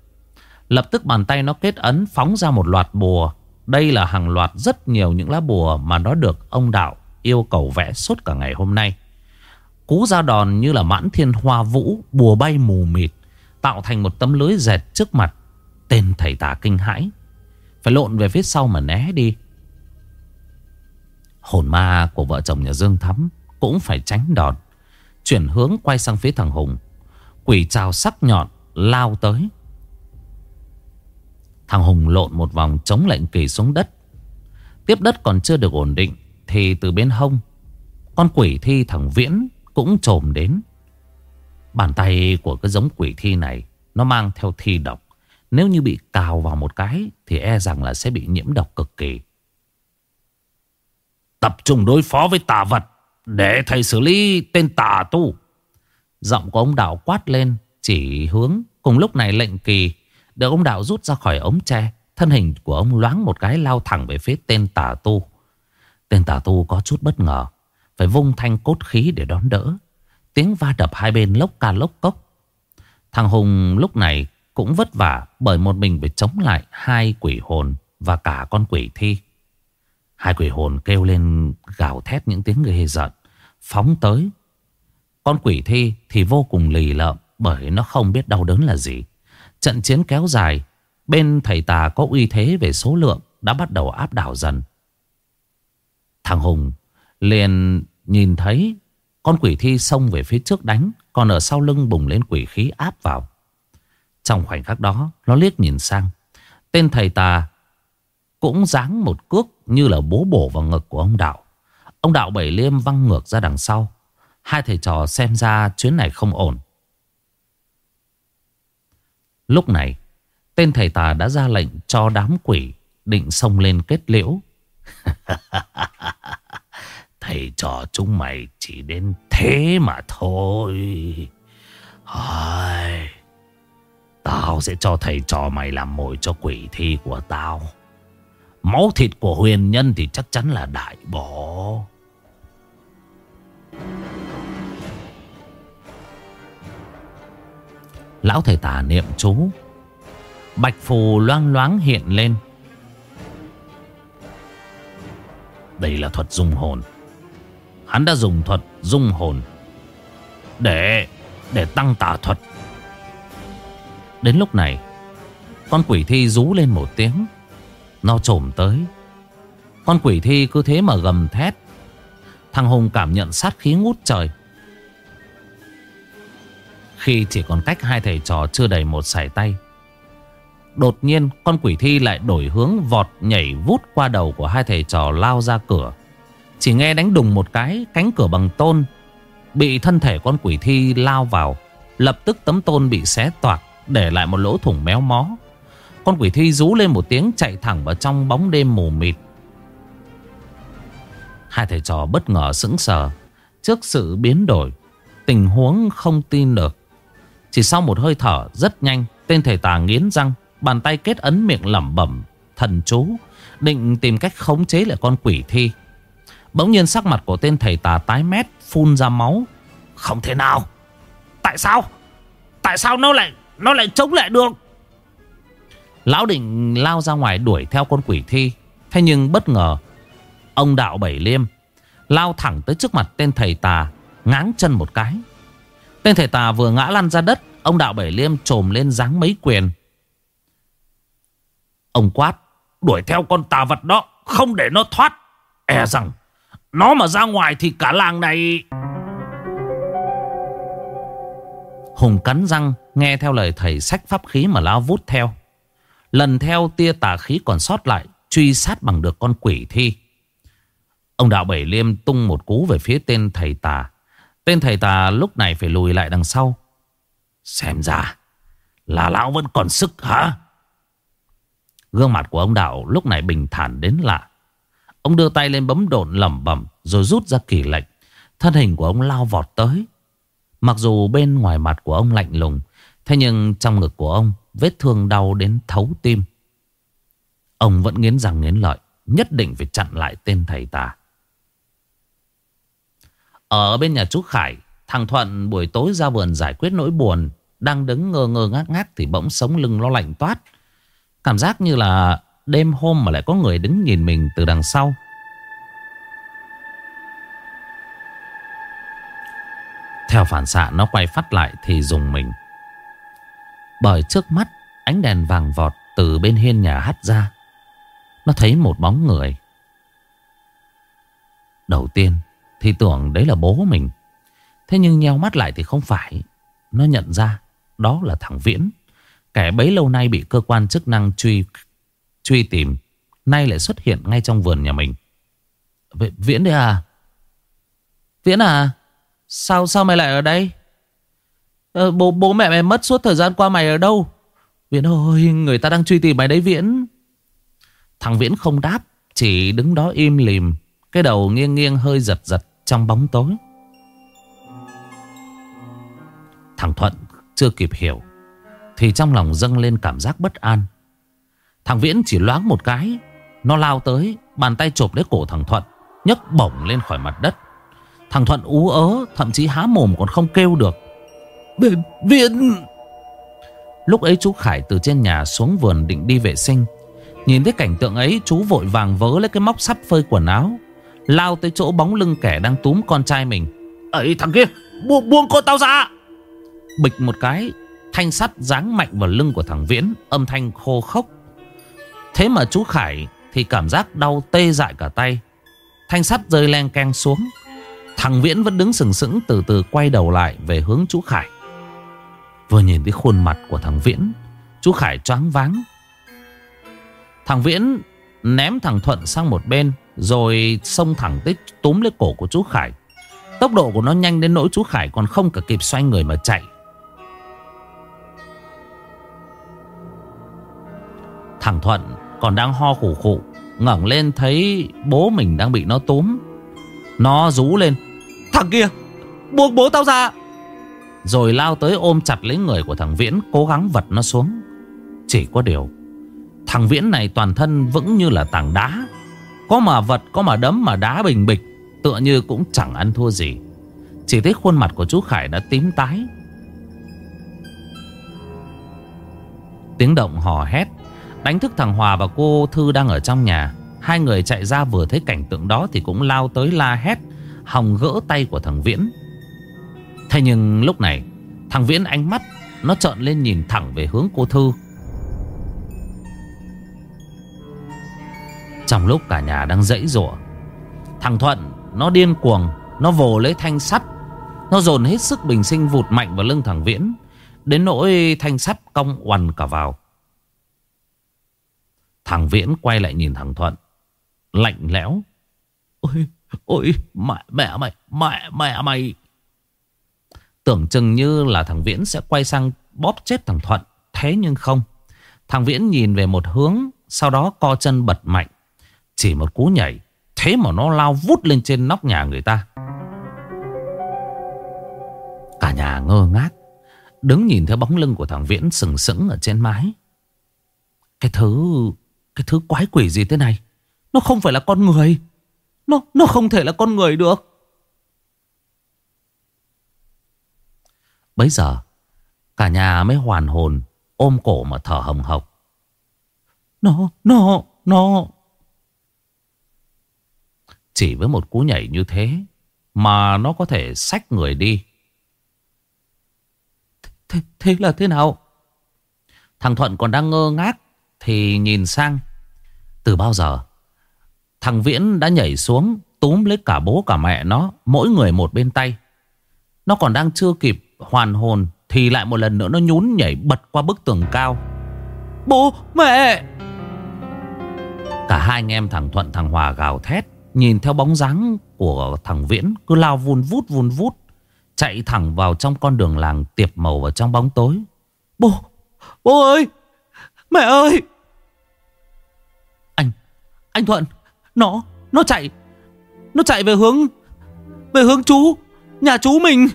Lập tức bàn tay nó kết ấn Phóng ra một loạt bùa. Đây là hàng loạt rất nhiều những lá bùa Mà nó được ông đạo yêu cầu vẽ suốt cả ngày hôm nay. Cú ra đòn như là mãn thiên hoa vũ, Bùa bay mù mịt, Tạo thành một tấm lưới dẹt trước mặt, Tên thầy tà kinh hãi. Phải lộn về phía sau mà né đi. Hồn ma của vợ chồng nhà Dương Thắm Cũng phải tránh đòn, Chuyển hướng quay sang phía thằng Hùng. Quỷ trào sắc nhọn Lao tới. Thằng Hùng lộn một vòng chống lệnh kỳ xuống đất. Tiếp đất còn chưa được ổn định Thì từ bên hông, Con quỷ thi thằng Viễn cũng trồm đến. Bàn tay của cái giống quỷ thi này, nó mang theo thi độc. Nếu như bị cào vào một cái, thì e rằng là sẽ bị nhiễm độc cực kỳ. Tập trung đối phó với tà vật, để thầy xử lý tên tà tu. Giọng của ông đạo quát lên, chỉ hướng. Cùng lúc này lệnh kỳ được ông đạo rút ra khỏi ống tre. Thân hình của ông loáng một cái lao thẳng về phía tên tà tu. Tên tà tu có chút bất ngờ. Phải vung thanh cốt khí để đón đỡ. Tiếng va đập hai bên lốc ca lốc cốc. Thằng Hùng lúc này cũng vất vả Bởi một mình phải chống lại hai quỷ hồn Và cả con quỷ thi. Hai quỷ hồn kêu lên gào thét những tiếng ghê giận Phóng tới. Con quỷ thi thì vô cùng lì lợm Bởi nó không biết đau đớn là gì. Trận chiến kéo dài, Bên thầy tà có uy thế về số lượng Đã bắt đầu áp đảo dần. Thằng Hùng liền nhìn thấy con quỷ thi xông về phía trước đánh, Còn ở sau lưng bùng lên quỷ khí áp vào. Trong khoảnh khắc đó, Nó liếc nhìn sang. Tên thầy tà Cũng giáng một cước như là bố bổ vào ngực của ông Đạo. Ông Đạo bảy liêm văng ngược ra đằng sau. Hai thầy trò xem ra chuyến này không ổn. Lúc này, Tên thầy tà đã ra lệnh cho đám quỷ Định xông lên kết liễu. Thầy trò chúng mày chỉ đến thế mà thôi. Ai... Tao sẽ cho thầy trò mày làm mồi cho quỷ thi của tao. Máu thịt của huyền nhân thì chắc chắn là đại bỏ. Lão thầy tà niệm chú Bạch phù loang loáng hiện lên Đây là thuật dung hồn Hắn đã dùng thuật dung hồn Để Để tăng tà thuật. Đến lúc này, Con quỷ thi rú lên một tiếng, Nó trồm tới. Con quỷ thi cứ thế mà gầm thét, Thằng Hùng cảm nhận sát khí ngút trời. Khi chỉ còn cách hai thầy trò chưa đầy một sải tay, Đột nhiên con quỷ thi lại đổi hướng vọt nhảy vút qua đầu của hai thầy trò lao ra cửa. Chỉ nghe đánh đùng một cái, cánh cửa bằng tôn, Bị thân thể con quỷ thi lao vào, Lập tức tấm tôn bị xé toạc, Để lại một lỗ thủng méo mó. Con quỷ thi rú lên một tiếng, chạy thẳng vào trong bóng đêm mù mịt. Hai thầy trò bất ngờ sững sờ Trước sự biến đổi, Tình huống không tin được. Chỉ sau một hơi thở rất nhanh, Tên thầy tà nghiến răng, Bàn tay kết ấn miệng lẩm bẩm, Thần chú, Định tìm cách khống chế lại con quỷ thi. Bỗng nhiên sắc mặt của tên thầy tà tái mét, Phun ra máu. Không thể nào. Tại sao? Tại sao nó lại Nó lại chống lại được? Lão định lao ra ngoài đuổi theo con quỷ thi. Thế nhưng bất ngờ, Ông đạo bảy liêm Lao thẳng tới trước mặt tên thầy tà, Ngáng chân một cái. Tên thầy tà vừa ngã lăn ra đất, Ông đạo bảy liêm trồm lên dáng mấy quyền. Ông quát, Đuổi theo con tà vật đó, Không để nó thoát. E rằng nó mà ra ngoài thì cả làng này Hùng cắn răng, Nghe theo lời thầy sách pháp khí mà lao vút theo. Lần theo, tia tà khí còn sót lại, Truy sát bằng được con quỷ thi. Ông đạo bảy liêm tung một cú về phía tên thầy tà. Tên thầy tà lúc này phải lùi lại đằng sau. Xem ra, Là lão vẫn còn sức hả? Gương mặt của ông đạo lúc này bình thản đến lạ. Ông đưa tay lên bấm độn lẩm bẩm rồi rút ra kỷ lệnh. Thân hình của ông lao vọt tới. Mặc dù bên ngoài mặt của ông lạnh lùng, thế nhưng trong ngực của ông vết thương đau đến thấu tim. Ông vẫn nghiến răng nghiến lợi, nhất định phải chặn lại tên thầy tà. Ở bên nhà chú Khải, thằng Thuận buổi tối ra vườn giải quyết nỗi buồn, đang đứng ngơ ngơ ngác ngác thì bỗng sống lưng lo lạnh toát. Cảm giác như là đêm hôm mà lại có người đứng nhìn mình từ đằng sau. Theo phản xạ, nó quay phát lại thì dùng mình. Bởi trước mắt, ánh đèn vàng vọt từ bên hiên nhà hắt ra. Nó thấy một bóng người. Đầu tiên, thì tưởng đấy là bố mình. Thế nhưng nheo mắt lại thì không phải. Nó nhận ra đó là thằng Viễn. Kẻ bấy lâu nay bị cơ quan chức năng truy truy tìm Nay lại xuất hiện ngay trong vườn nhà mình. Viễn đấy à? Viễn à? Sao sao mày lại ở đây? Ờ, bố, bố mẹ mày mất suốt thời gian qua mày ở đâu? Viễn ơi Người ta đang truy tìm mày đấy Viễn. Thằng Viễn không đáp Chỉ đứng đó im lìm Cái đầu nghiêng nghiêng hơi giật giật Trong bóng tối. Thằng Thuận chưa kịp hiểu thì trong lòng dâng lên cảm giác bất an. Thằng Viễn chỉ loáng một cái Nó lao tới Bàn tay chộp lấy cổ thằng Thuận nhấc bổng lên khỏi mặt đất. Thằng Thuận ú ớ Thậm chí há mồm còn không kêu được. Viễn Lúc ấy chú Khải từ trên nhà xuống vườn định đi vệ sinh. Nhìn thấy cảnh tượng ấy Chú vội vàng vớ lấy cái móc sắt phơi quần áo Lao tới chỗ bóng lưng kẻ đang túm con trai mình. Ấy thằng kia buông, buông con tao ra! Bịch một cái Thanh sắt giáng mạnh vào lưng của thằng Viễn Âm thanh khô khốc Thế mà chú Khải thì cảm giác đau tê dại cả tay. Thanh sắt rơi len keng xuống. Thằng Viễn vẫn đứng sừng sững từ từ quay đầu lại về hướng chú Khải. Vừa nhìn thấy khuôn mặt của thằng Viễn, Chú Khải choáng váng. Thằng Viễn ném thằng Thuận sang một bên, Rồi xông thẳng tích túm lấy cổ của chú Khải. Tốc độ của nó nhanh đến nỗi chú Khải còn không cả kịp xoay người mà chạy. Thằng Thuận còn đang ho khủ khụ, ngẩng lên thấy bố mình đang bị nó túm. Nó rú lên, Thằng kia Buông bố tao ra. Rồi lao tới ôm chặt lấy người của thằng Viễn, Cố gắng vật nó xuống. Chỉ có điều, Thằng Viễn này toàn thân vững như là tảng đá. Có mà vật, có mà đấm mà đá bình bịch, Tựa như cũng chẳng ăn thua gì. Chỉ thấy khuôn mặt của chú Khải đã tím tái. Tiếng động hò hét. Đánh thức thằng Hòa và cô Thư đang ở trong nhà. Hai người chạy ra vừa thấy cảnh tượng đó Thì cũng lao tới la hét, Hòng gỡ tay của thằng Viễn. Thế nhưng lúc này, Thằng Viễn ánh mắt Nó trợn lên nhìn thẳng về hướng cô Thư. Trong lúc cả nhà đang dãy rủa, Thằng Thuận Nó điên cuồng, Nó vồ lấy thanh sắt. Nó dồn hết sức bình sinh vụt mạnh vào lưng thằng Viễn. Đến nỗi thanh sắt cong oằn cả vào. Thằng Viễn quay lại nhìn thằng Thuận. Lạnh lẽo. Ôi, ôi, mẹ, mẹ mày, mẹ, mẹ mày. Tưởng chừng như là thằng Viễn sẽ quay sang bóp chết thằng Thuận. Thế nhưng không. Thằng Viễn nhìn về một hướng Sau đó co chân bật mạnh. Chỉ một cú nhảy Thế mà nó lao vút lên trên nóc nhà người ta. Cả nhà ngơ ngác Đứng nhìn theo bóng lưng của thằng Viễn sừng sững ở trên mái. Cái thứ cái thứ quái quỷ gì thế này? Nó không phải là con người. Nó nó không thể là con người được. Bấy giờ Cả nhà mới hoàn hồn Ôm cổ mà thở hồng hộc. Nó Nó Nó. Chỉ với một cú nhảy như thế Mà nó có thể xách người đi. Thế, thế là thế nào? Thằng Thuận còn đang ngơ ngác Thì nhìn sang. Từ bao giờ? Thằng Viễn đã nhảy xuống Túm lấy cả bố cả mẹ nó Mỗi người một bên tay. Nó còn đang chưa kịp hoàn hồn Thì lại một lần nữa nó nhún nhảy bật qua bức tường cao. Bố mẹ! Cả hai anh em thằng Thuận thằng Hòa gào thét Nhìn theo bóng dáng của thằng Viễn Cứ lao vun vút vun vút Chạy thẳng vào trong con đường làng tiệp màu vào trong bóng tối. Bố, bố ơi, mẹ ơi. Anh, Thuận, nó, nó chạy, nó chạy về hướng, về hướng chú, nhà chú mình.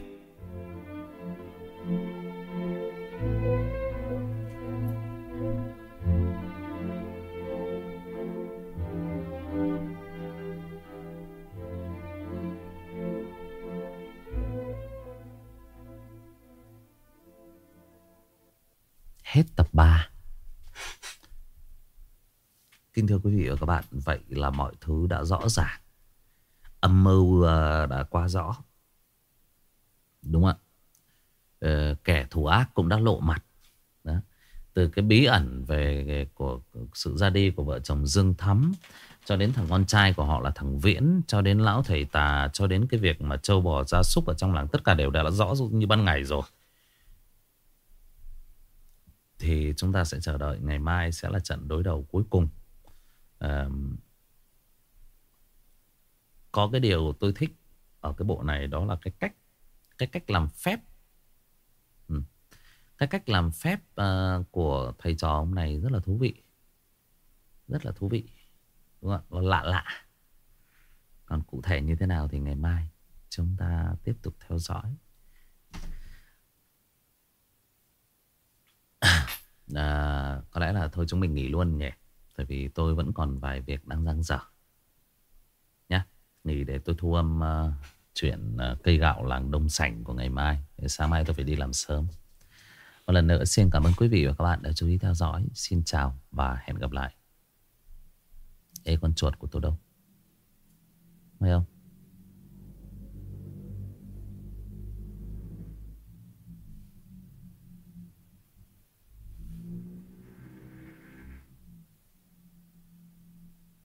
Hết tập 3 Kính thưa quý vị và các bạn Vậy là mọi thứ đã rõ ràng. Âm mưu ờ, đã quá rõ. Đúng không ạ? Ờ, kẻ thù ác cũng đã lộ mặt. Đó. Từ cái bí ẩn về của, sự ra đi của vợ chồng Dương Thắm Cho đến thằng con trai của họ là thằng Viễn Cho đến lão thầy tà Cho đến cái việc mà trâu bò gia súc ở trong làng Tất cả đều đã rõ như ban ngày rồi. Thì chúng ta sẽ chờ đợi ngày mai sẽ là trận đối đầu cuối cùng. À, có cái điều tôi thích ở cái bộ này đó là cái cách cái cách làm phép. Ừ. Cái cách làm phép uh, của thầy trò ông này rất là thú vị. Rất là thú vị. Đúng không? Lạ lạ. Còn cụ thể như thế nào thì ngày mai chúng ta tiếp tục theo dõi. à, Có lẽ là thôi chúng mình nghỉ luôn nhỉ Tại vì tôi vẫn còn vài việc đang dang dở. Nhá Nghỉ để tôi thu âm uh, chuyện uh, cây gạo làng đông sảnh của ngày mai. Để Sáng mai tôi phải đi làm sớm. Một lần nữa xin cảm ơn quý vị và các bạn đã chú ý theo dõi. Xin chào và hẹn gặp lại. Ê con chuột của tôi đâu?